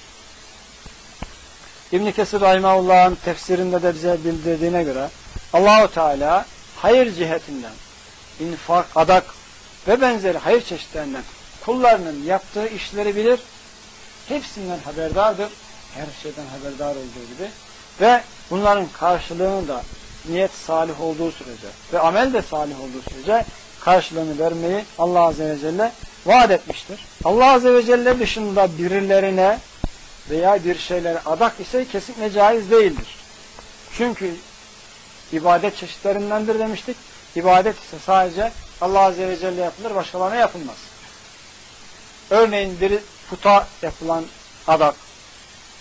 İbn Kesir Rahimahullah'ın tefsirinde de bize bildirdiğine göre Allahu Teala hayır cihetinden infak, adak ve benzeri hayır çeşitlerinden kullarının yaptığı işleri bilir. Hepsinden haberdardır. Her şeyden haberdar olduğu gibi. Ve bunların karşılığını da niyet salih olduğu sürece ve amel de salih olduğu sürece karşılığını vermeyi Allah Azze ve Celle vaat etmiştir. Allah Azze ve Celle dışında birilerine veya bir şeylere adak ise kesinlikle caiz değildir. Çünkü ibadet çeşitlerindendir demiştik. İbadet ise sadece Allah Azze ve Celle yapılır, başkalarına yapılmaz. Örneğin bir puta yapılan adak,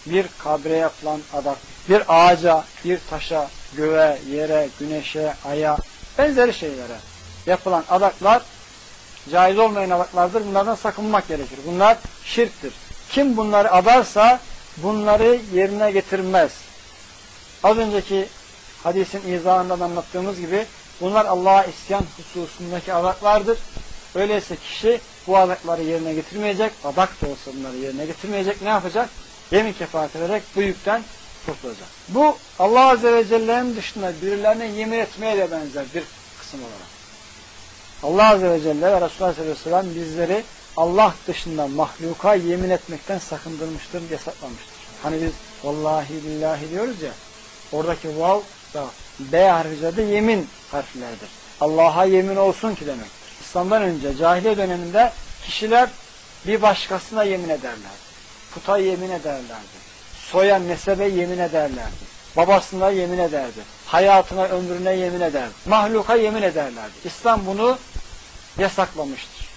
bir kabre yapılan adak, bir ağaca, bir taşa, göğe, yere, güneşe, aya, benzeri şeylere yapılan adaklar caiz olmayan adaklardır. Bunlardan sakınmak gerekir. Bunlar şirktir. Kim bunları adarsa bunları yerine getirmez. Az önceki hadisin izahından anlattığımız gibi bunlar Allah'a isyan hususundaki adaklardır. Öyleyse kişi bu adakları yerine getirmeyecek, adak da olsa bunları yerine getirmeyecek. Ne yapacak? Yemin kefaret ederek bu yükten kurtulacak. Bu Allah Azze ve Celle'nin dışında birilerine yemin etmeye de benzer bir kısım olarak. Allah Azze ve Celle ve Resulullah Aleyhisselatü Vesselam bizleri Allah dışında mahluka yemin etmekten sakındırmıştır, yasaklamıştır. Hani biz vallahi billahi diyoruz ya, oradaki vav da B harfi de yemin harflerdir. Allah'a yemin olsun ki demektir. İslam'dan önce cahiliye döneminde kişiler bir başkasına yemin ederlerdi. Puta yemin ederlerdi. Soya nesebe yemin ederlerdi. Babasına yemin ederdi. Hayatına, ömrüne yemin ederdi. Mahluka yemin ederlerdi. İslam bunu yasaklamıştır.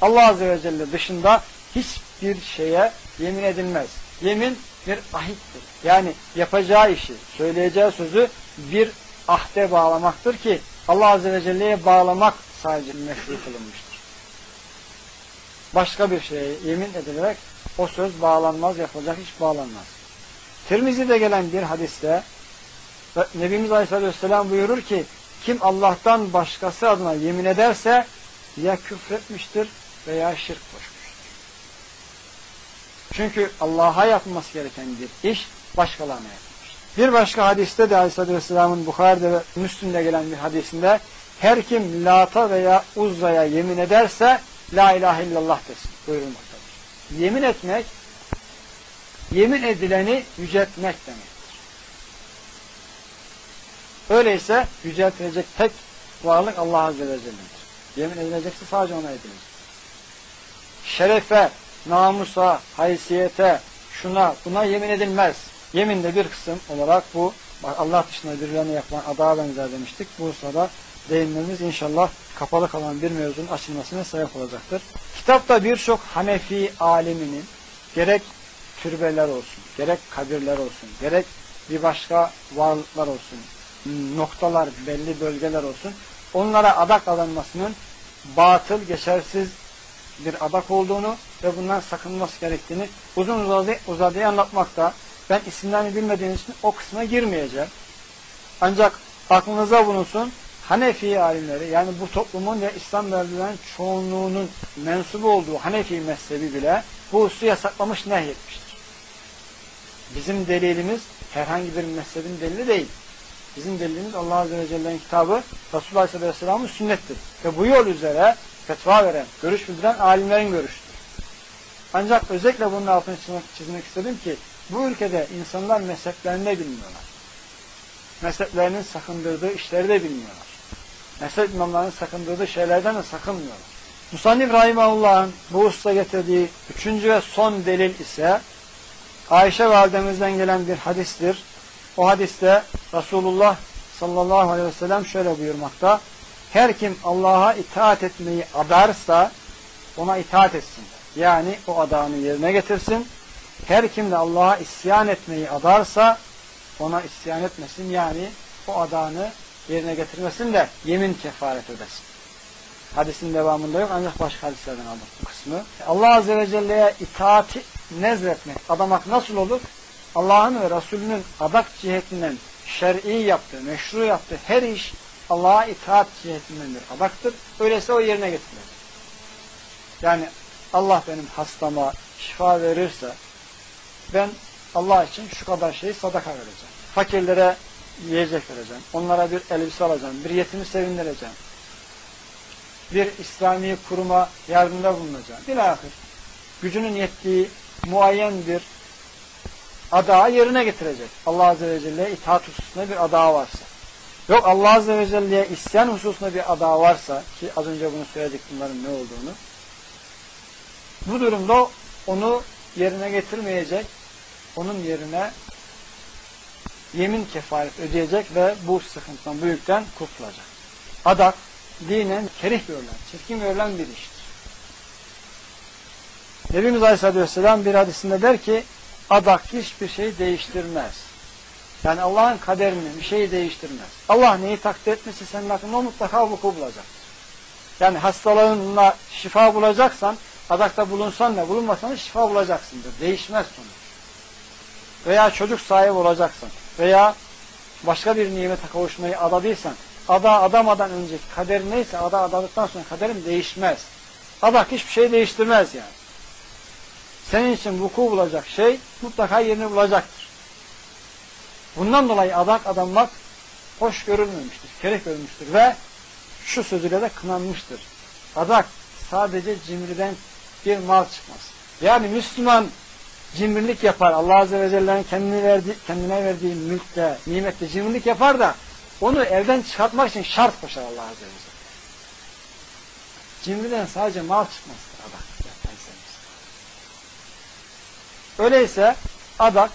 Allah Azze ve Celle dışında hiçbir şeye yemin edilmez. Yemin bir ahittir. Yani yapacağı işi, söyleyeceği sözü bir ahde bağlamaktır ki Allah Azze ve Celle'ye bağlamak sadece meşru kılınmıştır. Başka bir şeye yemin edilerek o söz bağlanmaz, yapılacak iş bağlanmaz. Tirmizi'de gelen bir hadiste Nebimiz Aleyhisselatü Vesselam buyurur ki kim Allah'tan başkası adına yemin ederse ya küfretmiştir veya şirk koşmuştur. Çünkü Allah'a yapılması gereken bir iş başkalarına yapılmış. Bir başka hadiste de Aleyhisselatü Vesselam'ın Bukhari'de ve Müslüm'de gelen bir hadisinde her kim Lata veya Uzza'ya yemin ederse La ilahe illallah desin buyurulmaktadır. Yemin etmek yemin edileni yüceltmek demektir. Öyleyse yüceltilecek tek varlık Allah Azze ve Celle'dir. Yemin edilecekse sadece ona edilecek. Şerefe, namusa, haysiyete, şuna, buna yemin edilmez. Yeminde bir kısım olarak bu Allah dışında birilerine yapılan adağa benzer demiştik. Bu sırada değinmemiz inşallah kapalı kalan bir mevzunun açılmasına sebep olacaktır. Kitapta birçok Hanefi aliminin gerek türbeler olsun, gerek kabirler olsun, gerek bir başka varlıklar olsun, noktalar, belli bölgeler olsun, onlara adak alınmasının batıl, geçersiz bir adak olduğunu ve bundan sakınması gerektiğini uzun uzadı, uzadıya anlatmakta. Ben isimlerini bilmediğiniz için o kısma girmeyeceğim. Ancak aklınıza bulunsun, Hanefi alimleri yani bu toplumun ve İslam mevzularının çoğunluğunun mensubu olduğu Hanefi mezhebi bile bu hususu yasaklamış nehyetmiştir. Bizim delilimiz herhangi bir mezhebin delili değil. Bizim delilimiz Allah Azze ve Celle'nin kitabı Resulullah Aleyhisselatü Vesselam'ın sünnettir. Ve bu yol üzere fetva veren, görüş bildiren alimlerin görüşüdür. Ancak özellikle bunun altını çizmek istedim ki bu ülkede insanlar mezheplerini bilmiyorlar. Mezheplerinin sakındırdığı işleri de bilmiyorlar. Mezhep imamlarının sakındırdığı şeylerden de sakınmıyorlar. Musannif Rahimahullah'ın bu usta getirdiği üçüncü ve son delil ise Ayşe validemizden gelen bir hadistir. O hadiste Resulullah sallallahu aleyhi ve sellem şöyle buyurmakta. Her kim Allah'a itaat etmeyi adarsa ona itaat etsin. Yani o adağını yerine getirsin. Her kim de Allah'a isyan etmeyi adarsa ona isyan etmesin yani o adağını yerine getirmesin de yemin kefaret ödesin. Hadisin devamında yok ancak başka hadislerden aldık bu kısmı. Allah Azze ve Celle'ye itaati nezretmek, adamak nasıl olur? Allah'ın ve Resulünün adak cihetinden şer'i yaptığı, meşru yaptığı her iş Allah'a itaat cihetindendir, adaktır. Öyleyse o yerine getirilir. Yani Allah benim hastama şifa verirse ben Allah için şu kadar şeyi sadaka vereceğim. Fakirlere yiyecek vereceğim. Onlara bir elbise alacağım. Bir yetimi sevindireceğim. Bir İslami kuruma yardımda bulunacağım. Bilahir gücünün yettiği muayyen bir adağı yerine getirecek. Allah Azze ve Celle'ye itaat hususunda bir adağı varsa. Yok Allah Azze ve Celle'ye isyan hususunda bir adağı varsa ki az önce bunu söyledik bunların ne olduğunu. Bu durumda onu yerine getirmeyecek, onun yerine yemin kefaret ödeyecek ve bu sıkıntıdan, bu yükten kurtulacak. Adak, dinen kerih görülen, çirkin görülen bir iştir. Nebimiz Aleyhisselatü Vesselam bir hadisinde der ki, adak hiçbir şey değiştirmez. Yani Allah'ın kaderini bir şeyi değiştirmez. Allah neyi takdir etmişse senin hakkında mutlaka vuku bulacaktır. Yani hastalığınla şifa bulacaksan, adakta bulunsan da bulunmasan da şifa bulacaksındır. Değişmez sonuç. Veya çocuk sahibi olacaksan veya başka bir nimete kavuşmayı adadıysan, ada adamadan önceki kader neyse ada adadıktan sonra kaderin değişmez. Adak hiçbir şey değiştirmez yani. Senin için vuku bulacak şey mutlaka yerini bulacaktır. Bundan dolayı adak adanmak hoş görülmemiştir, kerek görülmüştür ve şu sözüyle de kınanmıştır. Adak sadece cimriden bir mal çıkmaz. Yani Müslüman cimrilik yapar. Allah Azze ve Celle'nin kendine verdiği, kendine verdiği mülkte, nimette cimrilik yapar da onu elden çıkartmak için şart koşar Allah Azze ve Celle. Cimriden sadece mal çıkmaz. Adak. Öyleyse adak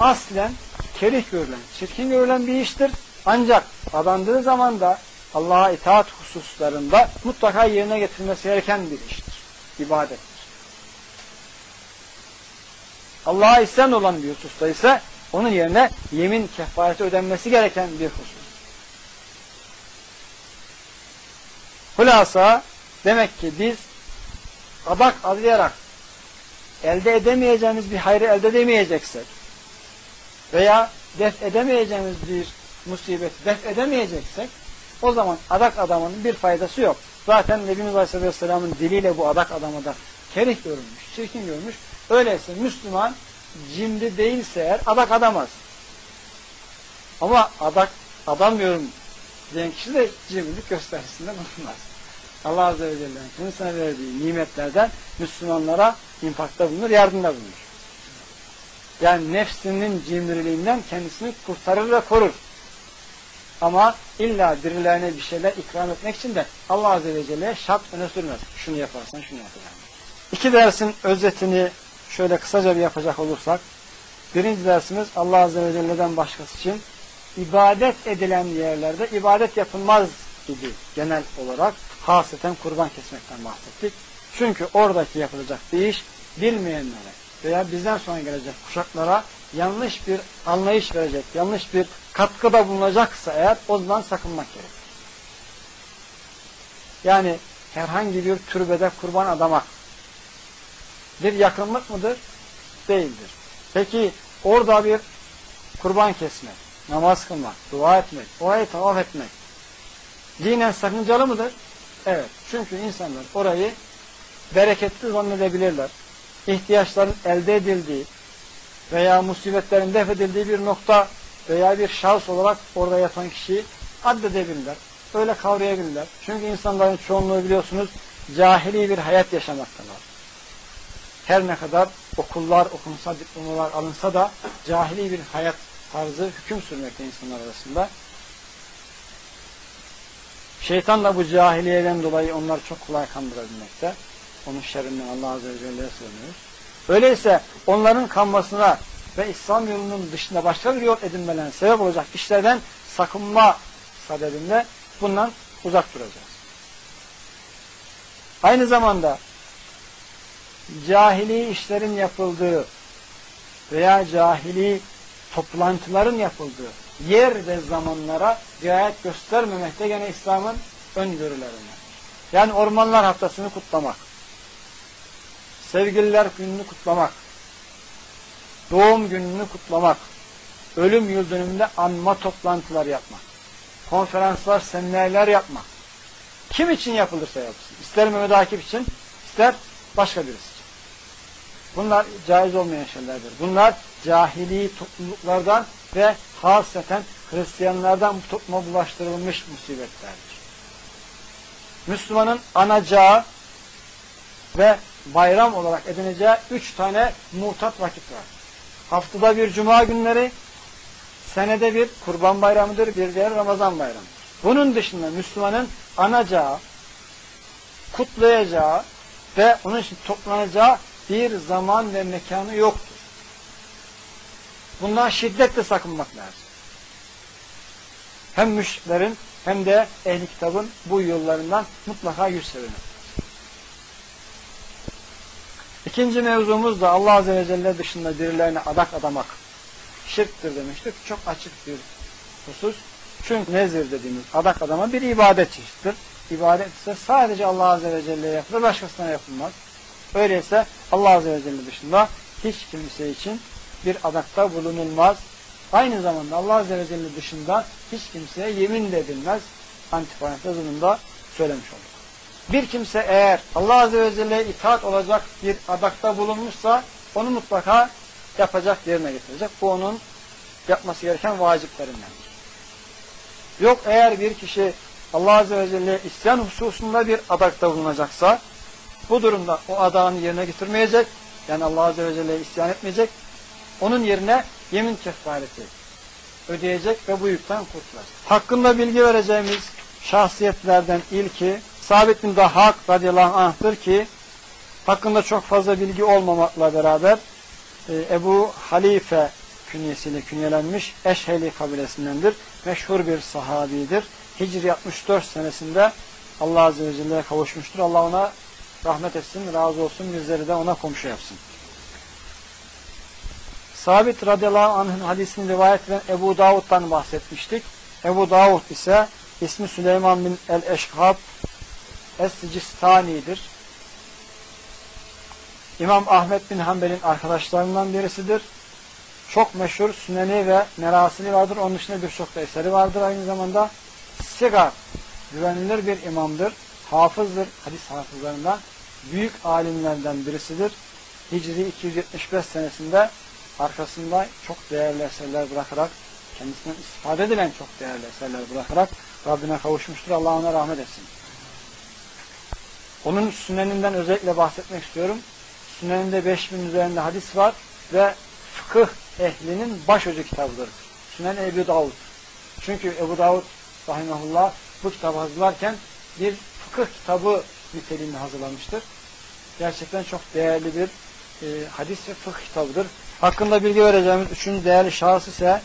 aslen kerih görülen, çirkin görülen bir iştir. Ancak adandığı zaman da Allah'a itaat hususlarında mutlaka yerine getirilmesi gereken bir iştir. İbadettir. Allah'a isyan olan bir hususta ise onun yerine yemin kefareti ödenmesi gereken bir husus. Hulasa demek ki biz adak adayarak elde edemeyeceğimiz bir hayrı elde edemeyeceksek veya def edemeyeceğimiz bir musibeti def edemeyeceksek o zaman adak adamının bir faydası yok. Zaten Nebimiz Aleyhisselam'ın diliyle bu adak adamı da kerih görülmüş, çirkin görmüş. Öyleyse Müslüman cimri değilse eğer adak adamaz. Ama adak adamıyorum diyen kişi de cimrilik gösterisinden bulunmaz. Allah Azze ve Celle'nin kendisine verdiği nimetlerden Müslümanlara infakta bulunur, yardımda bulunur. Yani nefsinin cimriliğinden kendisini kurtarır ve korur. Ama illa birilerine bir şeyler ikram etmek için de Allah Azze ve Celle'ye şart öne sürmez. Şunu yaparsan şunu yapacaksın. İki dersin özetini şöyle kısaca bir yapacak olursak, birinci dersimiz Allah Azze ve Celle'den başkası için ibadet edilen yerlerde ibadet yapılmaz idi genel olarak. Haseten kurban kesmekten bahsettik. Çünkü oradaki yapılacak bir iş bilmeyenlere veya bizden sonra gelecek kuşaklara yanlış bir anlayış verecek, yanlış bir katkıda bulunacaksa eğer o zaman sakınmak gerekir. Yani herhangi bir türbede kurban adamak bir yakınlık mıdır? Değildir. Peki orada bir kurban kesmek, namaz kılmak, dua etmek, orayı tavaf etmek dinen sakıncalı mıdır? Evet. Çünkü insanlar orayı bereketli zannedebilirler. İhtiyaçların elde edildiği veya musibetlerin def edildiği bir nokta veya bir şahıs olarak orada yatan kişiyi addedebilirler. Öyle kavrayabilirler. Çünkü insanların çoğunluğu biliyorsunuz cahili bir hayat yaşamaktalar. Her ne kadar okullar okunsa, diplomalar alınsa da cahili bir hayat tarzı hüküm sürmekte insanlar arasında. Şeytan da bu cahiliyeden dolayı onlar çok kolay kandırabilmekte. Onun şerrinden Allah Azze ve Celle'ye sığınıyoruz. Öyleyse onların kanmasına ve İslam yolunun dışında başka bir yol edinmelerine sebep olacak işlerden sakınma sadedinde bundan uzak duracağız. Aynı zamanda cahili işlerin yapıldığı veya cahili toplantıların yapıldığı yer ve zamanlara riayet göstermemek de gene İslam'ın öngörülerinden. Yani ormanlar haftasını kutlamak, sevgililer gününü kutlamak, doğum gününü kutlamak, ölüm yıl dönümünde anma toplantılar yapmak, konferanslar, seminerler yapmak. Kim için yapılırsa yapsın. İster Mehmet Akif için, ister başka birisi. Bunlar caiz olmayan şeylerdir. Bunlar cahili topluluklardan ve hasreten Hristiyanlardan topluma bulaştırılmış musibetlerdir. Müslümanın anacağı ve bayram olarak edineceği üç tane mutat vakit var. Haftada bir cuma günleri, senede bir kurban bayramıdır, bir diğer Ramazan bayramıdır. Bunun dışında Müslümanın anacağı, kutlayacağı ve onun için toplanacağı bir zaman ve mekanı yoktur. Bundan şiddetle sakınmak lazım. Hem müşriklerin hem de ehli kitabın bu yollarından mutlaka yüz çevirmek. İkinci mevzumuz da Allah Azze ve Celle dışında birilerine adak adamak şirktir demiştik. Çok açık bir husus. Çünkü nezir dediğimiz adak adama bir ibadet çeşittir. İbadet ise sadece Allah Azze ve Celle'ye yapılır, başkasına yapılmaz. Öyleyse Allah Azze ve Celle dışında hiç kimse için bir adakta bulunulmaz. Aynı zamanda Allah Azze ve Celle dışında hiç kimseye yemin de edilmez. Antiparantez da söylemiş olduk. Bir kimse eğer Allah Azze ve Celle'ye itaat olacak bir adakta bulunmuşsa onu mutlaka yapacak yerine getirecek. Bu onun yapması gereken vaciplerindendir. Yok eğer bir kişi Allah Azze ve Celle'ye isyan hususunda bir adakta bulunacaksa bu durumda o adağını yerine getirmeyecek. Yani Allah Azze ve Celle'ye isyan etmeyecek. Onun yerine yemin kefareti ödeyecek ve bu yükten kurtulacak. Hakkında bilgi vereceğimiz şahsiyetlerden ilki Sabit bin Dahhak radıyallahu anh'tır ki hakkında çok fazla bilgi olmamakla beraber e, Ebu Halife künyesiyle künyelenmiş Eşheli kabilesindendir. Meşhur bir sahabidir. Hicri 64 senesinde Allah Azze ve Celle'ye kavuşmuştur. Allah ona rahmet etsin, razı olsun, bizleri de ona komşu yapsın. Sabit radıyallahu anh'ın hadisini rivayet eden Ebu Davud'dan bahsetmiştik. Ebu Davud ise ismi Süleyman bin el-Eşkab Es-Sicistani'dir. İmam Ahmet bin Hanbel'in arkadaşlarından birisidir. Çok meşhur süneni ve merasili vardır. Onun dışında birçok da eseri vardır aynı zamanda. Sigar, güvenilir bir imamdır. Hafızdır, hadis hafızlarından. Büyük alimlerden birisidir. Hicri 275 senesinde arkasında çok değerli eserler bırakarak, kendisinden istifade edilen çok değerli eserler bırakarak Rabbine kavuşmuştur. Allah ona rahmet etsin. Onun süneninden özellikle bahsetmek istiyorum. Süneninde 5000 üzerinde hadis var ve fıkıh ehlinin başucu kitabıdır. Sünen Ebu Davud. Çünkü Ebu Davud rahimahullah bu kitabı hazırlarken bir fıkıh kitabı niteliğinde hazırlamıştır. Gerçekten çok değerli bir e, hadis ve fıkıh kitabıdır. Hakkında bilgi vereceğimiz üçüncü değerli şahıs ise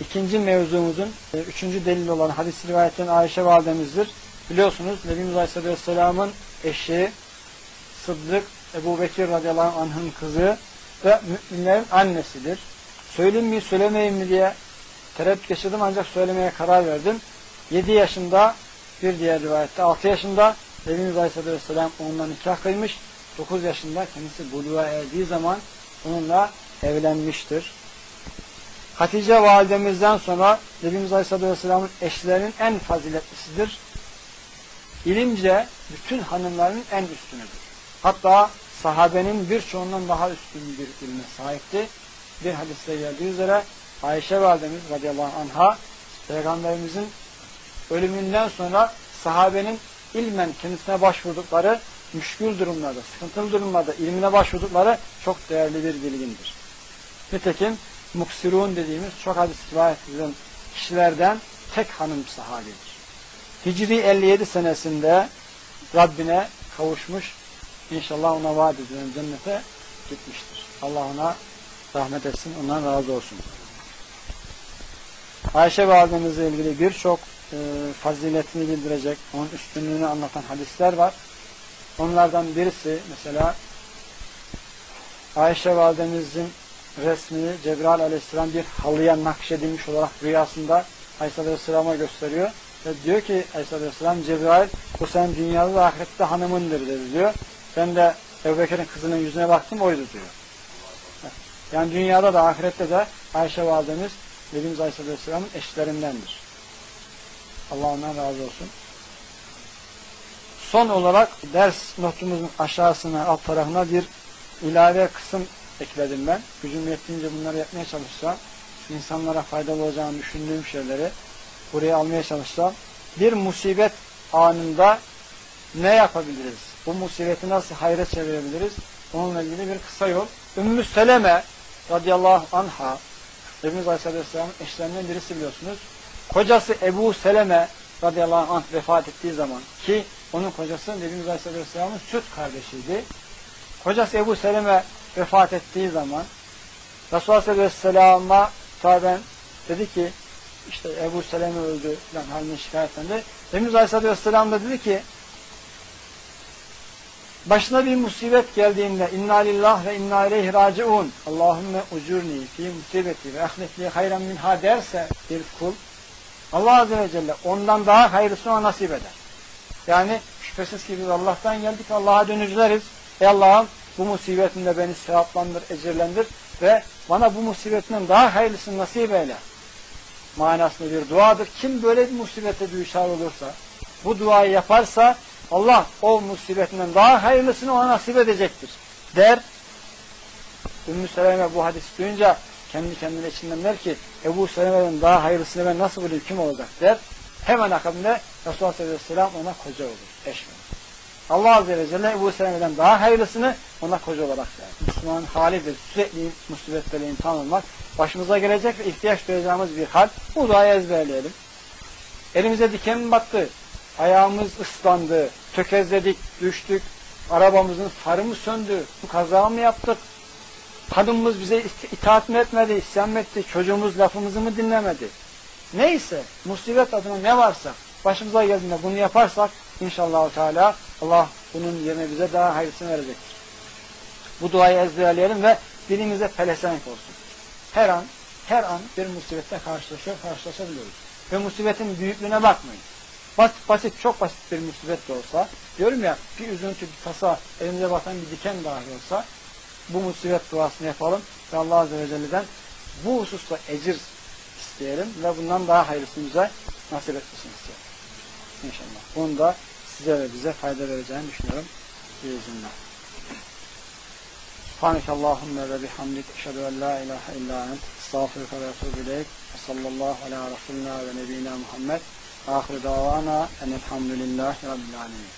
ikinci mevzumuzun e, üçüncü delil olan hadis rivayetten Ayşe validemizdir. Biliyorsunuz Nebimiz Aleyhisselatü Vesselam'ın eşi Sıddık Ebu Bekir radıyallahu anh'ın kızı ve müminlerin annesidir. Söyleyeyim mi söylemeyeyim mi diye tereddüt geçirdim ancak söylemeye karar verdim. 7 yaşında bir diğer rivayette 6 yaşında Nebimiz Aleyhisselatü Vesselam onunla nikah kıymış. 9 yaşında kendisi buluğa erdiği zaman onunla evlenmiştir. Hatice validemizden sonra Nebimiz Aleyhisselatü Vesselam'ın eşlerinin en faziletlisidir. İlimce bütün hanımların en üstünüdür. Hatta sahabenin birçoğundan daha üstün bir ilme sahipti. Bir hadiste geldiği üzere Ayşe validemiz radıyallahu anha Peygamberimizin ölümünden sonra sahabenin ilmen kendisine başvurdukları müşkül durumlarda, sıkıntılı durumlarda ilmine başvurdukları çok değerli bir bilgindir. Nitekim muksirun dediğimiz çok hadis rivayet edilen kişilerden tek hanım sahabedir. Hicri 57 senesinde Rabbine kavuşmuş, inşallah ona vaat edilen cennete gitmiştir. Allah ona rahmet etsin, ondan razı olsun. Ayşe validemizle ilgili birçok e, faziletini bildirecek, onun üstünlüğünü anlatan hadisler var. Onlardan birisi mesela Ayşe validemizin resmini Cebrail aleyhisselam bir halıya nakşedilmiş olarak rüyasında Aleyhisselatü Vesselam'a gösteriyor. Ve diyor ki Aleyhisselatü Vesselam Cebrail bu senin dünyada da ahirette hanımındır dedi diyor. Ben de Ebu Bekir'in kızının yüzüne baktım oydu diyor. Yani dünyada da ahirette de Ayşe validemiz Nebimiz Aleyhisselatü Vesselam'ın eşlerindendir. Allah ondan razı olsun. Son olarak ders notumuzun aşağısına alt tarafına bir ilave kısım ekledim ben. Gücüm yettiğince bunları yapmaya çalışacağım. İnsanlara faydalı olacağını düşündüğüm şeyleri buraya almaya çalışacağım. Bir musibet anında ne yapabiliriz? Bu musibeti nasıl hayra çevirebiliriz? Onunla ilgili bir kısa yol. Ümmü Seleme radıyallahu anha Efendimiz Aleyhisselam'ın eşlerinden birisi biliyorsunuz. Kocası Ebu Seleme radıyallahu anh vefat ettiği zaman ki onun kocası Nebimiz Aleyhisselam'ın süt kardeşiydi. Kocası Ebu Seleme vefat ettiği zaman Resulullah Aleyhisselam'a sahaben dedi ki işte Ebu Seleme öldü falan halini şikayetlendi. Nebimiz Aleyhisselam da dedi ki başına bir musibet geldiğinde inna lillah ve inna ileyhi raciun Allahümme ucurni fi musibeti ve ahlifli hayran minha derse bir kul Allah Azze ve Celle ondan daha hayırlısını ona nasip eder. Yani şüphesiz ki biz Allah'tan geldik Allah'a dönücüleriz. Ey Allah'ım bu musibetinde beni sevaplandır, ecirlendir ve bana bu musibetinden daha hayırlısını nasip eyle. Manasında bir duadır. Kim böyle bir musibete düşer olursa, bu duayı yaparsa Allah o musibetinden daha hayırlısını ona nasip edecektir. Der. Ümmü Seleme bu hadis duyunca kendi kendine içinden der ki Ebu Seleme'den daha hayırlısını ben nasıl bulayım kim olacak der. Hemen akabinde Resulullah Aleyhisselam ona koca olur. Eş olur. Allah Azze ve Celle Ebu Seleme'den daha hayırlısını ona koca olarak der. Müslüman halidir. Sürekli musibetlerle imtihan olmak. Başımıza gelecek ve ihtiyaç duyacağımız bir hal. Bu duayı ezberleyelim. Elimize diken battı. Ayağımız ıslandı. Tökezledik, düştük. Arabamızın farı mı söndü? Kaza mı yaptık? Kadınımız bize itaat mı etmedi, isyan mı etti? Çocuğumuz lafımızı mı dinlemedi? Neyse, musibet adına ne varsa başımıza geldiğinde bunu yaparsak inşallah Teala Allah bunun yerine bize daha hayırlısını verecektir. Bu duayı ezberleyelim ve dilimize pelesenk olsun. Her an, her an bir musibette karşılaşıyor, karşılaşabiliyoruz. Ve musibetin büyüklüğüne bakmayın. Basit, basit, çok basit bir musibet de olsa, diyorum ya bir üzüntü, bir tasa, elimize batan bir diken dahi olsa, bu musibet duasını yapalım ve Allah Azze ve Celle'den bu hususta ecir isteyelim ve bundan daha hayırlısını bize nasip etmesini isteyelim. İnşallah. Bunu da size ve bize fayda vereceğini düşünüyorum. Biiznillah. Subhaneke Allahümme ve bihamdik eşhedü en la ilahe illa ent estağfirüke ve etûbü ileyk ve sallallahu ala Resulina ve nebina Muhammed ahiru davana enelhamdülillahi rabbil alemin.